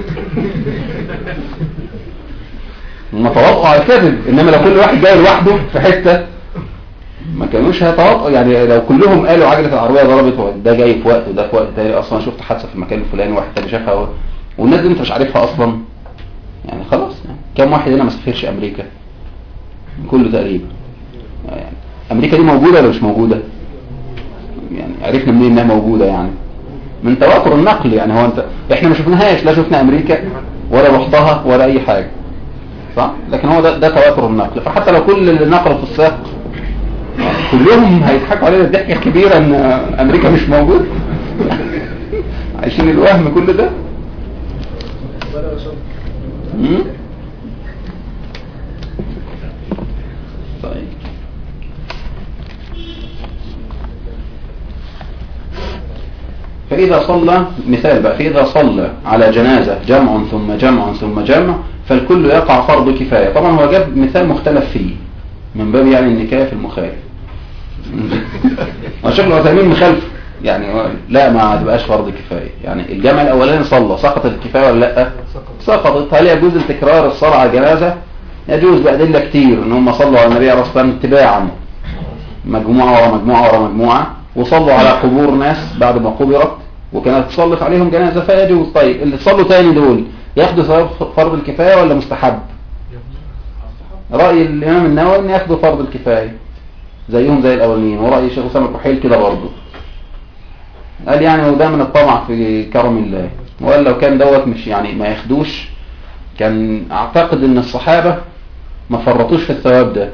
تواطؤوا على الكذب. إنما لو كل واحد جاي لوحده في حتة ما كانوش هيتواطئوا يعني لو كلهم قالوا عجلة العربية ضربت ده جاي في وقت وده في وقت تاني. أصلا شفت حادثة في المكان الفلاني واحد تاني شافها والناس دي انت مش عارفها أصلا. يعني خلاص يعني كم واحد هنا ما سافرش أمريكا؟ كله تقريبا. يعني أمريكا دي موجودة ولا مش موجودة؟ يعني عرفنا منين إنها موجودة يعني. من تواتر النقل يعني هو أنت إحنا ما شفناهاش لا شفنا أمريكا ولا رحتها ولا أي حاجة. صح؟ لكن هو ده, ده تواتر النقل. فحتى لو كل اللي نقلوا في الساق كلهم هيضحكوا علينا الضحكة الكبيرة إن أمريكا مش موجود عايشين الوهم كل ده؟ طيب فإذا صلى مثال بقى فإذا صلى على جنازة جمع ثم جمع ثم جمع فالكل يقع فرض كفاية. طبعا هو جاب مثال مختلف فيه من باب يعني النكاية في المخالف. والشيخ العثيمين مخالف يعني لا ما تبقاش فرض كفاية. يعني الجمع الأولاني صلى سقطت الكفاية ولا لأ؟ سقطت. هل يجوز التكرار الصلاة على الجنازة؟ يجوز بأدلة كتير إن هم صلوا على النبي عليه الصلاة والسلام اتباعا. مجموعة ورا مجموعة ورا مجموعة وصلوا على قبور ناس بعد ما قبرت وكانت تصلف عليهم جنازة فيجوز. طيب اللي صلوا تاني دول ياخدوا ثواب فرض الكفاية ولا مستحب؟ رأي الإمام النووي إن ياخدوا فرض الكفاية. زيهم زي الأولين. ورأي الشيخ أسامة الكحيل كده برضه. قال يعني وده من الطمع في كرم الله. وقال لو كان دوت مش يعني ما ياخدوش كان أعتقد إن الصحابة ما فرطوش في الثواب ده.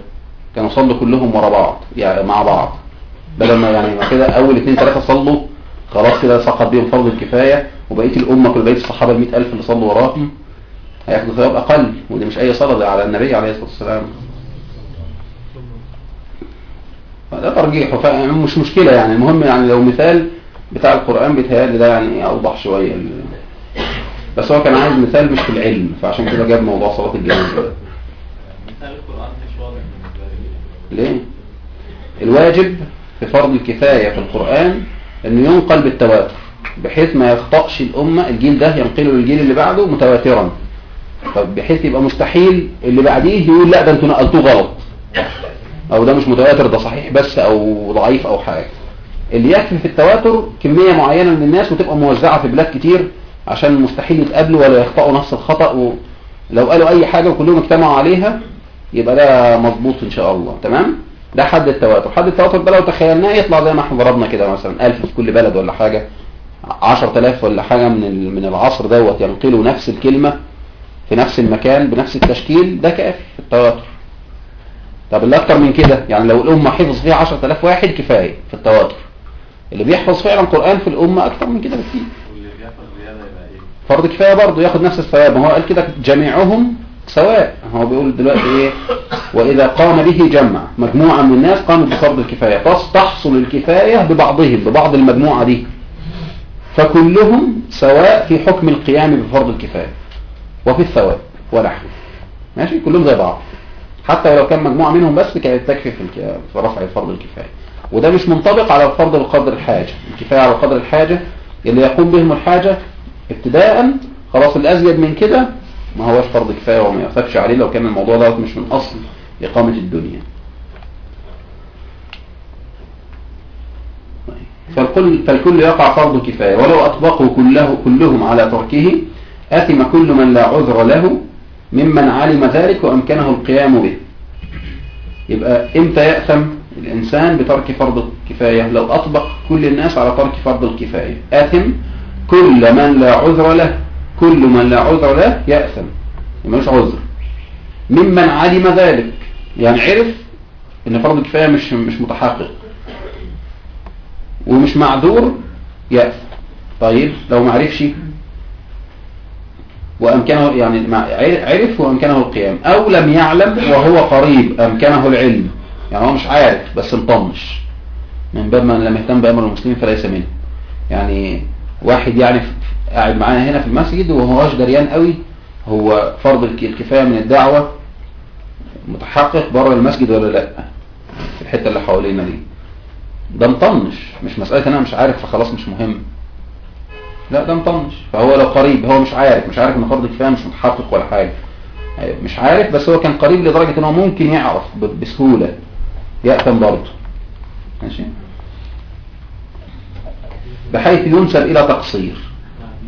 كانوا صلوا كلهم ورا بعض يعني مع بعض. بدل ما يعني كده أول اتنين تلاتة صلوا خلاص كده سقط بيهم فرض الكفاية وبقية الأمة كل بقية الصحابة المئة ألف اللي صلوا وراهم هياخدوا ثواب أقل. ودي مش أي صلاة ده على النبي عليه الصلاة والسلام. ده ترجيح فمش مشكلة يعني. المهم يعني لو مثال بتاع القرآن بيتهيألي ده يعني أوضح شوية. بس هو كان عايز مثال مش في العلم فعشان كده جاب موضوع صلاة الجنازة ده مثال القرآن مش واضح بالنسبة لي. ليه؟ الواجب في فرض الكفاية في القرآن انه ينقل بالتواتر بحيث ما يخطأش الأمة الجيل ده ينقله للجيل اللي بعده متواترا. طب بحيث يبقى مستحيل اللي بعديه يقول لا ده أنتوا نقلتوه غلط. أو ده مش متواتر ده صحيح بس أو ضعيف أو حاجة. اللي يكفي في التواتر كمية معينة من الناس وتبقى موزعة في بلاد كتير عشان مستحيل يتقابلوا ولا يخطئوا نفس الخطأ ولو قالوا أي حاجة وكلهم اجتمعوا عليها يبقى ده مظبوط إن شاء الله. تمام؟ ده حد التواتر. حد التواتر ده لو تخيلناه يطلع زي ما إحنا ضربنا كده مثلا 1000 في كل بلد ولا حاجة 10000 ولا حاجة من من العصر دوت ينقلوا نفس الكلمة في نفس المكان بنفس التشكيل ده كافي في التواتر. طب اللي أكتر من كده؟ يعني لو الأمة حفظ فيها 10000 واحد كفاية في التواتر. اللي بيحفظ فعلا قرآن في الأمة أكتر من كده بكتير؟ فرض كفاية برضه ياخد نفس الثواب. ما هو قال كده جميعهم سواء هو بيقول دلوقتي إيه؟ وإذا قام به جمع مجموعة من الناس قامت بفرض الكفاية. فص- تحصل الكفاية ببعضهم ببعض المجموعة دي. فكلهم سواء في حكم القيام بفرض الكفاية. وفي الثواب ونحوه ماشي؟ كلهم زي بعض. حتى ولو كان مجموعة منهم بس كانت تكفي في رفع فرض الكفاية. وده مش منطبق على الفرض بقدر الحاجة. الكفاية على قدر الحاجة اللي يقوم بهم الحاجة ابتداء خلاص الازيد من كده ما هوش فرض كفاية وما يحسبش عليه لو كان الموضوع دوت مش من أصل إقامة الدنيا. فالكل, فالكل يقع فرض كفاية. ولو أطبقوا كله كلهم على تركه أثم كل من لا عذر له ممن علم ذلك وأمكنه القيام به. يبقى إمتى يأثم؟ الإنسان بترك فرض الكفاية. لو أطبق كل الناس على ترك فرض الكفاية. آثم كل من لا عذر له كل من لا عذر له يأثم. ملوش عذر. ممن علم ذلك. يعني عرف إن فرض الكفاية مش مش متحقق. ومش معذور يأثم. طيب لو ما عرفش وأمكنه يعني عرف وأمكنه القيام. أو لم يعلم وهو قريب أمكنه العلم. يعني هو مش عارف بس مطنش من باب من لم يهتم بأمر المسلمين فليس منه. يعني واحد يعني قاعد معانا هنا في المسجد وهو مش دريان قوي هو فرض الك- الكفاية من الدعوة متحقق بره المسجد ولا لأ؟ في الحتة اللي حوالينا دي. ده مطنش مش مسألة أنا مش عارف فخلاص مش مهم. لأ ده مطنش فهو لو قريب هو مش عارف. مش عارف إن فرض الكفاية مش متحقق ولا حاجة. مش عارف بس هو كان قريب لدرجة إن هو ممكن يعرف بسهولة. يأتم برضه. ماشي؟ بحيث ينسب إلى تقصير.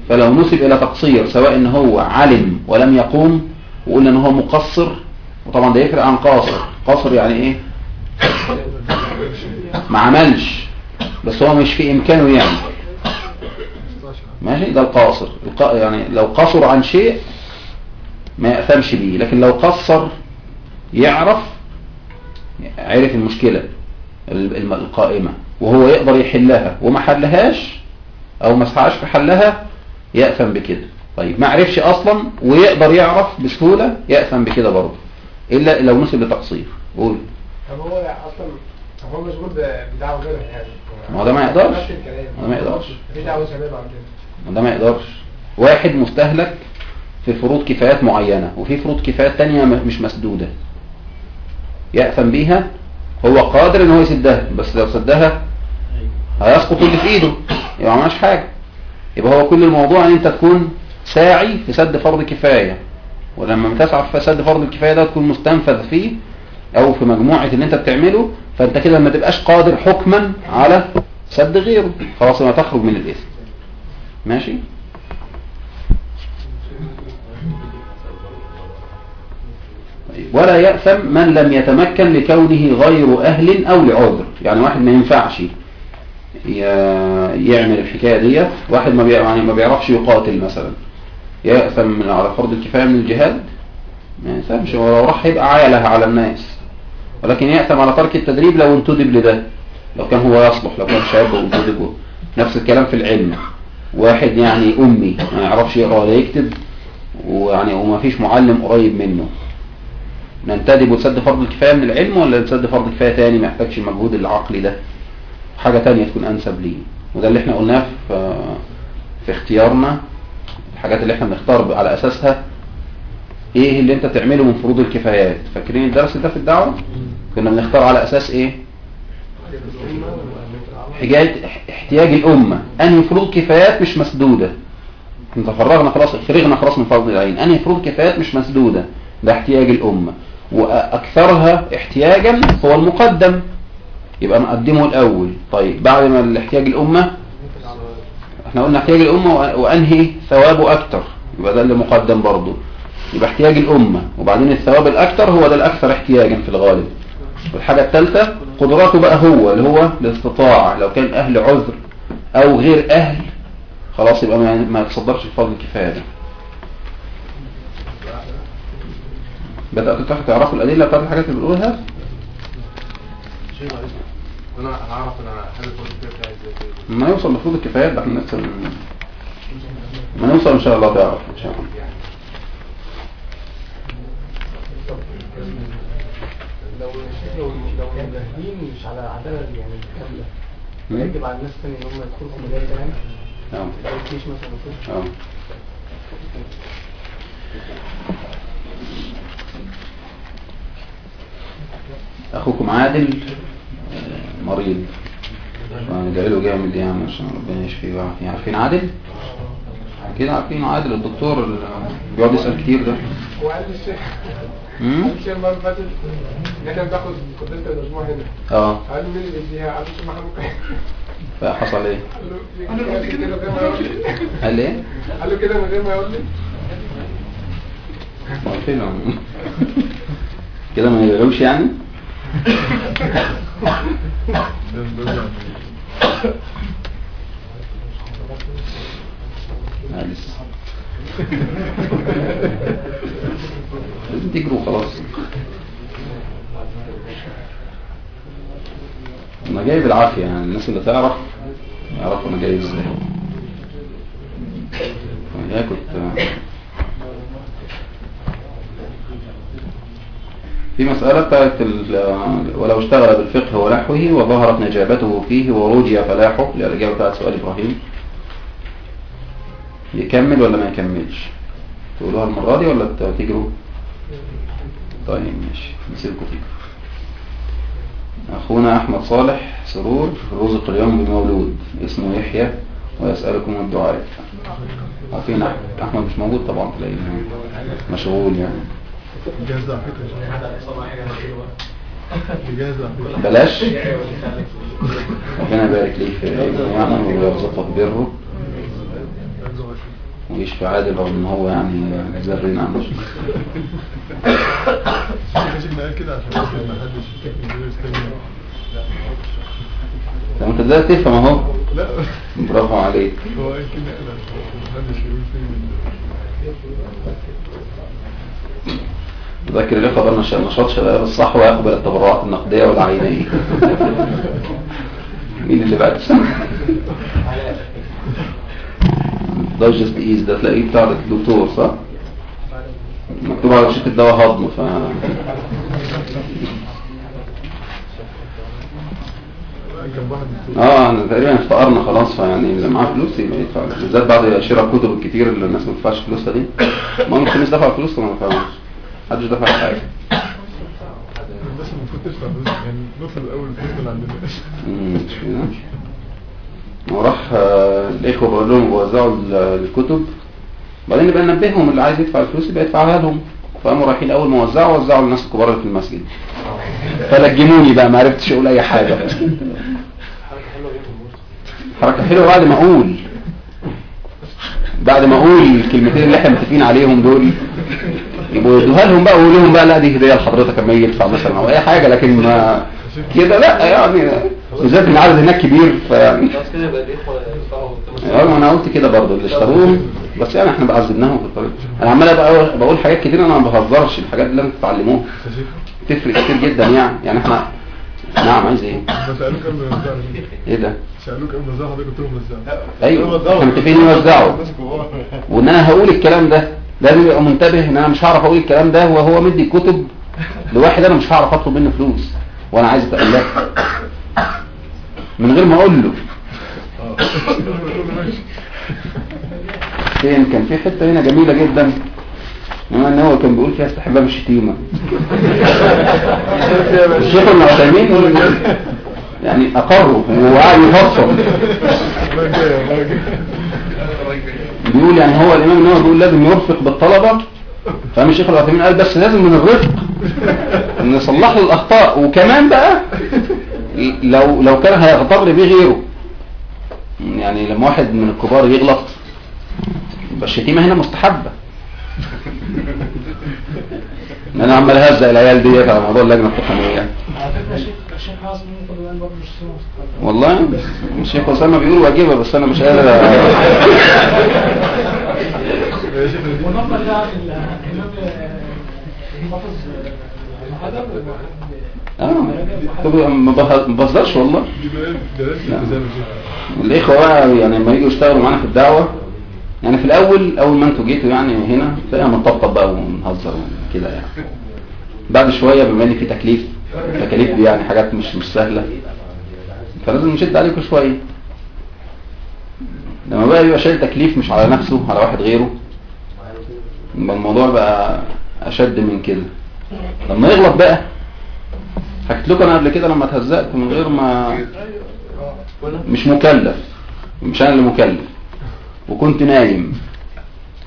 فلو نسب إلى تقصير سواء إن هو علم ولم يقوم وقلنا إن هو مقصر وطبعا ده يفرق عن قاصر. قاصر يعني إيه؟ ما عملش. بس هو مش في إمكانه يعمل ماشي؟ ده القاصر. الق- يعني لو قصر عن شيء ما يأثمش بيه لكن لو قصر يعرف عرف المشكلة ال- الم- القائمة وهو يقدر يحلها وما حلهاش أو ما سعاش في حلها يأثم بكده. طيب ما عرفش أصلا ويقدر يعرف بسهولة يأثم بكده برضه. إلا لو نسب لتقصير. قول. طب هو أصلا طب هو مشغول ب- بدعوة غيرها يعني ما هو ده ما يقدرش. ده ما يقدرش. ده ما يقدرش. واحد مستهلك في فروض كفايات معينة وفي فروض كفايات تانية مش مسدودة. يأثم بيها هو قادر إن هو يسدها بس لو سدها هيسقط اللي في إيده يبقى ما عملش حاجة. يبقى هو كل الموضوع إن أنت تكون ساعي في سد فرض كفاية. ولما تسعى في سد فرض الكفاية ده تكون مستنفذ فيه أو في مجموعة اللي أنت بتعمله فأنت كده ما تبقاش قادر حكما على سد غيره. خلاص ما تخرج من الإثم. ماشي؟ ولا يأثم من لم يتمكن لكونه غير أهل أو لعذر. يعني واحد ما ينفعش يعمل الحكاية دي واحد ما. يعني ما بيعرفش يقاتل مثلا. يأثم من على فرض الكفاية من الجهاد؟ ما يأثمش. هو لو راح يبقى عايلة على الناس. ولكن يأثم على ترك التدريب لو انتدب لده. لو كان هو يصلح لو كان شاب وانتدب. نفس الكلام في العلم. واحد يعني أمي ما يعرفش يقرأ ولا يكتب ويعني وما فيش معلم قريب منه. ننتدب وتسد فرض الكفاية من العلم ولا تسد فرض كفاية تاني ما يحتاجش المجهود العقلي ده؟ حاجة تانية تكون أنسب ليه. وده اللي إحنا قلناه في, في اختيارنا. الحاجات اللي إحنا بنختار على أساسها. إيه اللي أنت تعمله من فروض الكفايات؟ فاكرين الدرس ده في الدعوة؟ كنا بنختار على أساس إيه؟ حجاج احتياج الأمة. أنهي فروض كفايات مش مسدودة. انت فرغنا خلاص فرغنا خلاص من فرض العين. أنهي فروض كفايات مش مسدودة؟ ده احتياج الأمة. وأكثرها احتياجا هو المقدم. يبقى نقدمه الأول. طيب بعد ما الاحتياج الأمة إحنا قلنا احتياج الأمة وأ- وأنهي ثوابه أكتر يبقى ده اللي مقدم برضه. يبقى احتياج الأمة. وبعدين الثواب الأكتر هو ده الأكثر احتياجا في الغالب. والحاجة الثالثة قدراته بقى هو اللي هو الاستطاعة. لو كان أهل عذر أو غير أهل خلاص يبقى ما يتصدرش الفضل الكفاية ده. تاخدوا تعرفوا الأدلة بتاعت الحاجات اللي بنقولها؟ أنا هعرف أنا حابب. ما نوصل لفروض الكفايات ده إحنا لسه من- ما نوصل إن شاء الله تعرف إن شاء الله. لو لو لو مش على عدالة يعني كاملة مم. يجب على الناس تاني إن هم يدخلوا في مجال تاني؟ آه زي الجيش مثلا آه أخوكم عادل مريض. ندعي له جامد يعني عشان ربنا يشفيه ويعافيه. عارفين عادل؟ كده عارفين عادل الدكتور اللي بيقعد يسأل كتير ده. وقال لي الشيخ الشيخ المرة اللي فاتت ان إحنا بناخد قدرة المجموعة هنا. آه. قال له مين اللي بيديها؟ قال له الشيخ. فحصل إيه؟ قال له قال له كده من غير ما يقول لي. قال إيه؟ قال له كده من غير ما يقول لي. قلت له. كده ما يدعوش يعني؟ لسه لازم تجروا خلاص. أنا جاي بالعافية يعني الناس اللي تعرف يعرفوا أنا جاي إزاي. يا كنت في مسألة بتاعت ولو اشتغل بالفقه ونحوه وظهرت نجابته فيه ورجي فلاحه الإجابة بتاعت سؤال إبراهيم. يكمل ولا ما يكملش؟ تقولوها المرة دي ولا تجروا؟ طيب ماشي. نسيبكم تجروا أخونا أحمد صالح سرور رزق اليوم بمولود. اسمه يحيى ويسألكم الدعاء. عارفين أحمد مش موجود؟ طبعا تلاقيه مشغول يعني. بلاش. ربنا يبارك ليك في يعني ويرزقك بره. ويشفي عادل رغم إن هو يعني زرين عنه لو أنت إزاي تفهم أهو. لا برافو عليك. هو كده لا ما حدش يقول فين ليه خبرنا ش- نشاط شباب الصحوة يقبل التبرعات النقدية والعينية. مين اللي بعد؟ دايجست ايز ده تلاقيه بتاع الدكتور صح؟ مكتوب على شيك الدواء هضم ف آه أنا تقريبا افتقرنا خلاص فيعني اللي معاه فلوس يبقى يدفع بالذات بعد شراء الكتب الكتير اللي الناس ما بتدفعش فلوسها دي ما الخميس دفع فلوس ولا ما دفعش محدش دفع حاجة. الناس المفروض تدفع فلوس يعني نطلب الأول الفلوس اللي عندنا. مم، مش كده وراح آه، الإخوة بقول لهم بوزعوا ال- الكتب. بعدين نبقى ننبههم اللي عايز يدفع الفلوس يبقى يدفعها لهم. فقاموا رايحين أول ما وزعوا وزعوا للناس الكبار اللي في المسجد. فلجموني بقى ما عرفتش أقول أي حاجة. حركة حلوة بعد ما أقول. بعد ما أقول الكلمتين اللي إحنا متفقين عليهم دول. يبقوا يدوها لهم بقى ويقولوا لهم بقى لا دي هدية لحضرتك اما يجي يدفع مثلا أو أي حاجة لكن ما كده لا يعني بالذات إن العدد هناك كبير يدفعوا أه أنا قلت كده برضه اللي اشتروهم بس يعني إحنا بعذبناهم في الطريق. أنا عمال بقى بقول حاجات كتير أنا ما بهزرش الحاجات اللي أنتوا تتعلموها تفرق كتير جدا يعني. يعني إحنا نعم عايز إيه؟ يوزعوا. إيه ده؟ سألوك قبل ما يوزعوا حضرتك قلت لهم وزعوا أيوه إحنا متفقين نوزعه وإن أنا هقول الكلام ده لازم يبقى منتبه إن أنا مش هعرف أقول الكلام ده وهو مدي كتب لواحد أنا مش هعرف أطلب منه فلوس. وأنا عايز اتألف من غير ما أقول له. فين كان في حتة هنا جميلة جدا. بما إن هو كان بيقول فيها استحباب الشتيمة. الشيخ ابن عثيمين يعني اقروا وقعد يفصل بيقول يعني هو الإمام النووي بيقول لازم يرفق بالطلبة فقام الشيخ العثيمين قال بس لازم من الرفق نصلح له الأخطاء. وكمان بقى لو لو كان هيغتر بيه غيره. يعني لما واحد من الكبار يغلط الشتيمة هنا مستحبة. أنا عمال اهزق العيال ديت على موضوع اللجنة التقنية. فكره الشيخ برضه مش والله الشيخ أسامة بيقول واجبة بس أنا مش قادر ونقل ده آه ما بهز- ما بهزرش والله. الإخوة بقى يعني لما يجوا يشتغلوا معانا في الدعوة يعني في الأول أول ما أنتوا جيتوا يعني هنا تلاقينا بنطبطب بقى ونهزر وكده يعني. بعد شوية بما إن في تكليف تكاليف دي يعني حاجات مش مش سهلة. فلازم نشد عليكم شوية. لما بقى يبقى شايل تكليف مش على نفسه على واحد غيره يبقى الموضوع بقى أشد من كده. لما يغلط بقى حكيت لكم أنا قبل كده لما اتهزقت من غير ما مش مكلف. مش أنا اللي مكلف. وكنت نايم.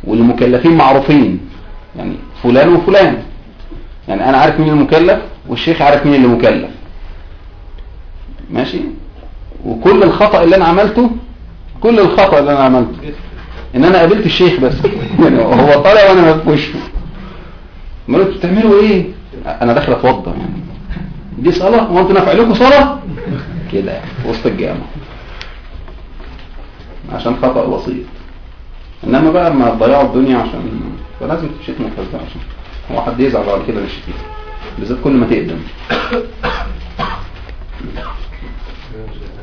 والمكلفين معروفين. يعني فلان وفلان. يعني أنا عارف مين المكلف؟ والشيخ عارف مين اللي مكلف. ماشي؟ وكل الخطأ اللي أنا عملته كل الخطأ اللي أنا عملته. إن أنا قابلت الشيخ بس. يعني هو طالع وأنا في وشه امال أنتوا بتعملوا إيه؟ أنا داخل أتوضى. يعني دي صلاة؟ هو أنتوا نافع لكم صلاة؟ كده يعني في وسط الجامع. عشان خطأ بسيط. إنما بقى ما تضيعوا الدنيا عشان فلازم تشتموا كذا عشان. هو حد يزعل بعد كده من الشتيمة. بالذات كل ما تقدم.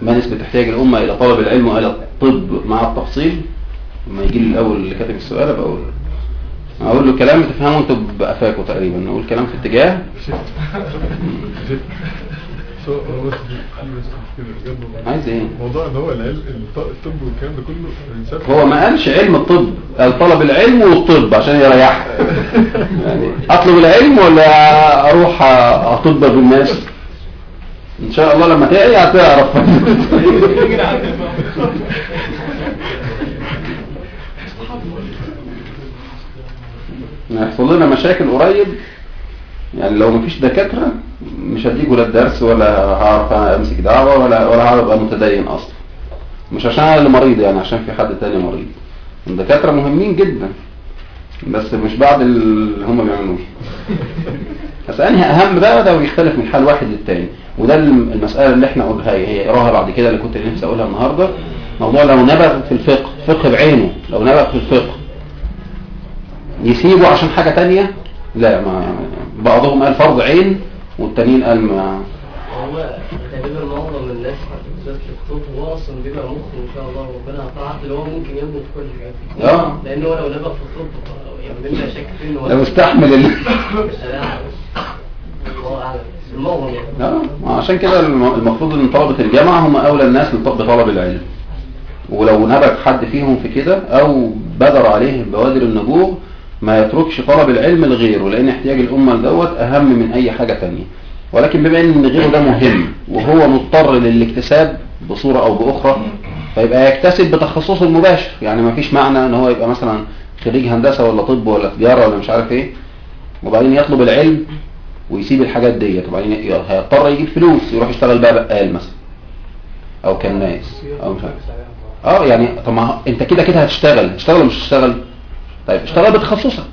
ما نسبة احتياج الأمة إلى طلب العلم وإلى الطب مع التفصيل؟ لما يجي لي الأول اللي كاتب السؤال أبقى أقول له كلام تفهمه أنتوا بقفاكوا تقريبا. أقول كلام في اتجاه عايز إيه؟ موضوع إن هو الطب والكلام ده كله هو ما قالش علم الطب قال طلب العلم والطب عشان يريحك يعني أطلب العلم ولا أروح أطب بالناس إن شاء الله لما تعي هتعرف. هيحصل لنا مشاكل قريب. يعني لو مفيش دكاترة مش هديكوا لا الدرس ولا هعرف أمسك دعوة ولا ولا هعرف أبقى متدين أصلا. مش عشان أنا اللي مريض يعني عشان في حد تاني مريض. الدكاترة مهمين جدا بس مش بعد اللي هم بيعملوه. بس انهي أهم بقى ده ويختلف من حال واحد للتاني. وده الم- المسألة اللي إحنا قلها هي اقراها بعد كده اللي كنت نفسي أقولها النهاردة. موضوع لو نبغ في الفقه فقه بعينه لو نبغ في الفقه يسيبه عشان حاجة تانية؟ لا ما بعضهم قال فرض عين والتانيين قال ما. هو تقريبا معظم الناس بالذات في الخطوط هو أصلا بيبقى مخ إن شاء الله ربنا هتعرف اللي هو ممكن في كل حاجة. آه. لأن هو لو نبغ في الخطوط يعني بيبقى شك فيه ان هو لو استحمل ال... الله اعلم يعني. آه. ما عشان كده الم- المفروض إن طلبة الجامعة هم أولى الناس بطلب العلم. ولو نبغ حد فيهم في كده أو بدر عليه بوادر النبوغ ما يتركش طلب العلم لغيره لأن احتياج الأمة لدوت أهم من أي حاجة تانية. ولكن بما إن غيره ده مهم وهو مضطر للاكتساب بصورة أو بأخرى فيبقى يكتسب بتخصصه المباشر. يعني ما فيش معنى إن هو يبقى مثلا خريج هندسة ولا طب ولا تجارة ولا مش عارف إيه. وبعدين يطلب العلم ويسيب الحاجات ديت. وبعدين هيضطر يجيب فلوس يروح يشتغل بقى بقال مثلا. أو كناس أو مش عارف. آه يعني طب ما أنت كده كده هتشتغل. هتشتغل مش هتشتغل؟ طيب اشتغل بتخصصك.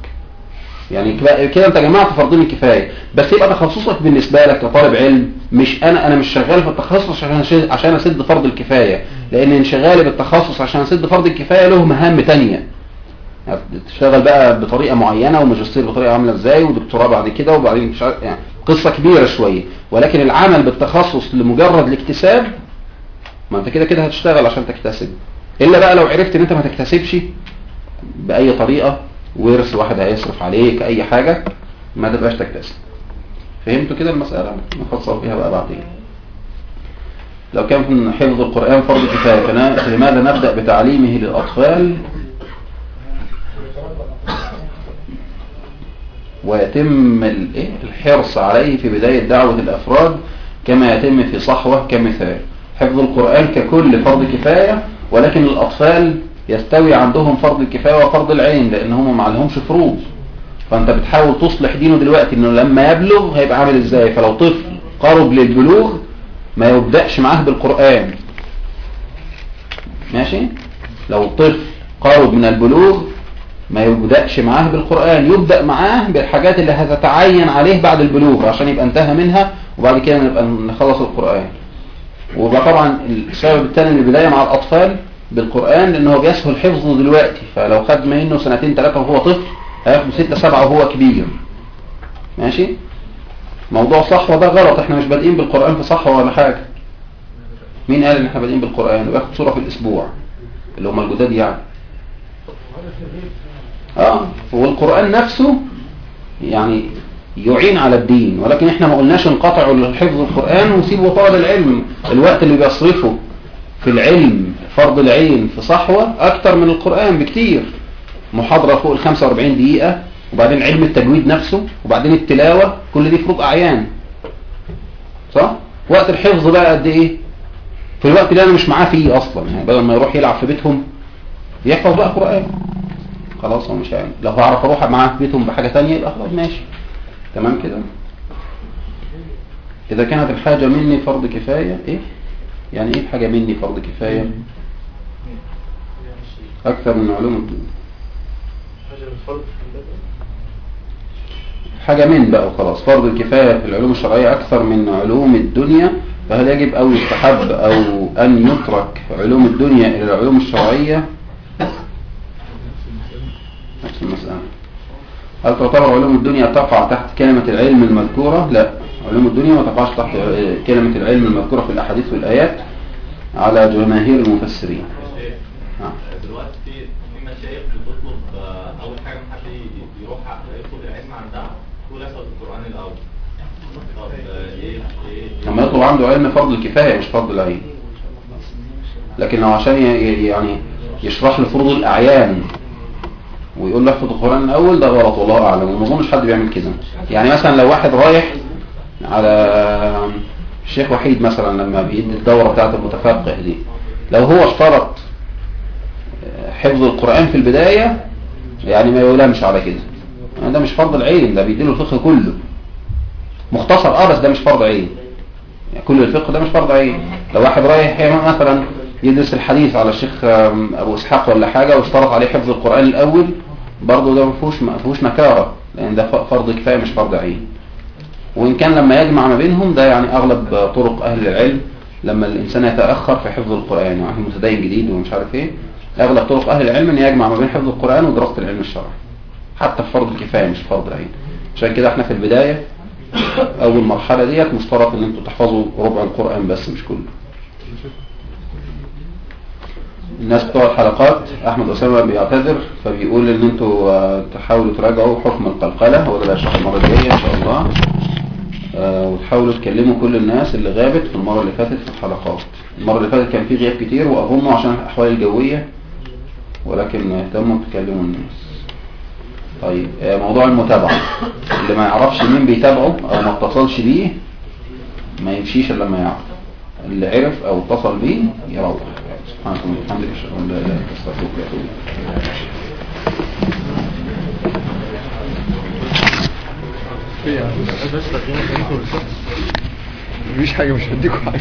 يعني كده انت جمعت فرضين الكفايه بس يبقى تخصصك بالنسبة لك كطالب علم مش أنا أنا مش شغال في التخصص عشان عشان أسد فرض الكفاية. لأن انشغالي بالتخصص عشان أسد فرض الكفاية له مهام تانية. يعني تشتغل بقى بطريقة معينة وماجستير بطريقة عاملة إزاي ودكتوراه بعد كده وبعدين مش يعني قصة كبيرة شوية. ولكن العمل بالتخصص لمجرد الاكتساب ما أنت كده كده هتشتغل عشان تكتسب. إلا بقى لو عرفت إن أنت ما تكتسبش بأي طريقة ورث واحد هيصرف عليك أي حاجة ما تبقاش تكتسب. فهمتوا كده المسألة؟ نفصل فيها بقى بعدين. لو كان حفظ القرآن فرض كفاية فلماذا نبدأ بتعليمه للأطفال؟ ويتم إيه؟ الحرص عليه في بداية دعوة الأفراد كما يتم في صحوة كمثال. حفظ القرآن ككل فرض كفاية ولكن الأطفال يستوي عندهم فرض الكفاية وفرض العين لأن هم ما عليهمش فروض. فأنت بتحاول تصلح دينه دلوقتي إنه لما يبلغ هيبقى عامل إزاي؟ فلو طفل قرب للبلوغ ما يبدأش معاه بالقرآن. ماشي؟ لو طفل قرب من البلوغ ما يبدأش معاه بالقرآن يبدأ معاه بالحاجات اللي هتتعين عليه بعد البلوغ عشان يبقى انتهى منها وبعد كده نبقى نخلص القرآن. وده طبعا السبب الثاني للبداية مع الأطفال بالقرآن لأنه هو بيسهل حفظه دلوقتي فلو خد منه سنتين ثلاثة وهو طفل هياخده ستة سبعة وهو كبير. ماشي؟ موضوع صحوة ده غلط إحنا مش بادئين بالقرآن في صحوة ولا حاجة. مين قال إن إحنا بادئين بالقرآن؟ وياخد سورة في الأسبوع اللي هم الجداد يعني. آه والقرآن نفسه يعني يعين على الدين ولكن إحنا ما قلناش انقطعوا لحفظ القرآن وسيبوا طالب العلم الوقت اللي بيصرفه في العلم. فرض العين في صحوة أكتر من القرآن بكتير. محاضرة فوق ال 45 دقيقة وبعدين علم التجويد نفسه وبعدين التلاوة كل دي فروض أعيان. صح؟ وقت الحفظ بقى قد إيه؟ في الوقت اللي أنا مش معاه فيه أصلا. يعني بدل ما يروح يلعب في بيتهم يحفظ بقى قرآن. خلاص هو مش لو هعرف أروح معاه في بيتهم بحاجة تانية يبقى خلاص ماشي. تمام كده؟ إذا كانت الحاجة مني فرض كفاية إيه؟ يعني إيه الحاجة مني فرض كفاية؟ أكثر من علوم الدين حاجة من بقى وخلاص. فرض الكفاية في العلوم الشرعية أكثر من علوم الدنيا فهل يجب أو يستحب أو أن يترك علوم الدنيا إلى العلوم الشرعية؟ نفس المسألة. هل تعتبر علوم الدنيا تقع تحت كلمة العلم المذكورة؟ لا. علوم الدنيا ما تقعش تحت كلمة العلم المذكورة في الأحاديث والآيات على جماهير المفسرين نعم. دلوقتي في في مشايخ بتطلب آه، اول حاجة ما حد ي- يروح احفظ القران الأول طب إيه إيه لما يطلب عنده علم فرض الكفاية مش فرض العين. لكن لو عشان يعني يشرح له فروض الأعيان ويقول له احفظ القرآن الأول ده غلط والله أعلم. وما أظنش حد بيعمل كده. يعني مثلا لو واحد رايح على الشيخ وحيد مثلا لما بيدي الدورة بتاعت المتفقه دي لو هو اشترط حفظ القرآن في البداية يعني ما يلامش على كده. ده مش فرض العين ده بيديله الفقه كله. مختصر آه بس ده مش فرض عين. يعني كل الفقه ده مش فرض عين. لو واحد رايح مثلا يدرس الحديث على الشيخ أبو إسحاق ولا حاجة واشترط عليه حفظ القرآن الأول برضه ده ما فيهوش نكارة لأن ده فرض كفاية مش فرض عين. وإن كان لما يجمع ما بينهم ده يعني أغلب طرق أهل العلم لما الإنسان يتأخر في حفظ القرآن. يعني متدين جديد ومش عارف إيه أغلب طرق أهل العلم إن يجمع ما بين حفظ القرآن ودراسة العلم الشرعي. حتى في فرض الكفاية مش فرض العين عشان كده إحنا في البداية أول مرحلة ديت مشترط إن أنتوا تحفظوا ربع القرآن بس مش كله. الناس بتوع الحلقات أحمد أسامة بيعتذر فبيقول إن أنتوا آه، تحاولوا تراجعوا حكم القلقلة هو ده اللي هشرحه المرة الجاية إن شاء الله. آه، وتحاولوا تكلموا كل الناس اللي غابت في المرة اللي فاتت في الحلقات. المرة اللي فاتت كان في غياب كتير وأظنه عشان الاحوال الجوية ولكن اهتموا تكلموا الناس. طيب آه، موضوع المتابعة. اللي ما يعرفش مين بيتابعه أو ما اتصلش بيه ما يمشيش إلا لما يعرف. اللي عرف أو اتصل بيه يروح. سبحانك اللهم وبحمدك أشهد أن لا إله إلا أنت أستغفرك وأتوب إليك. مفيش حاجة مش هديكوا حاجة.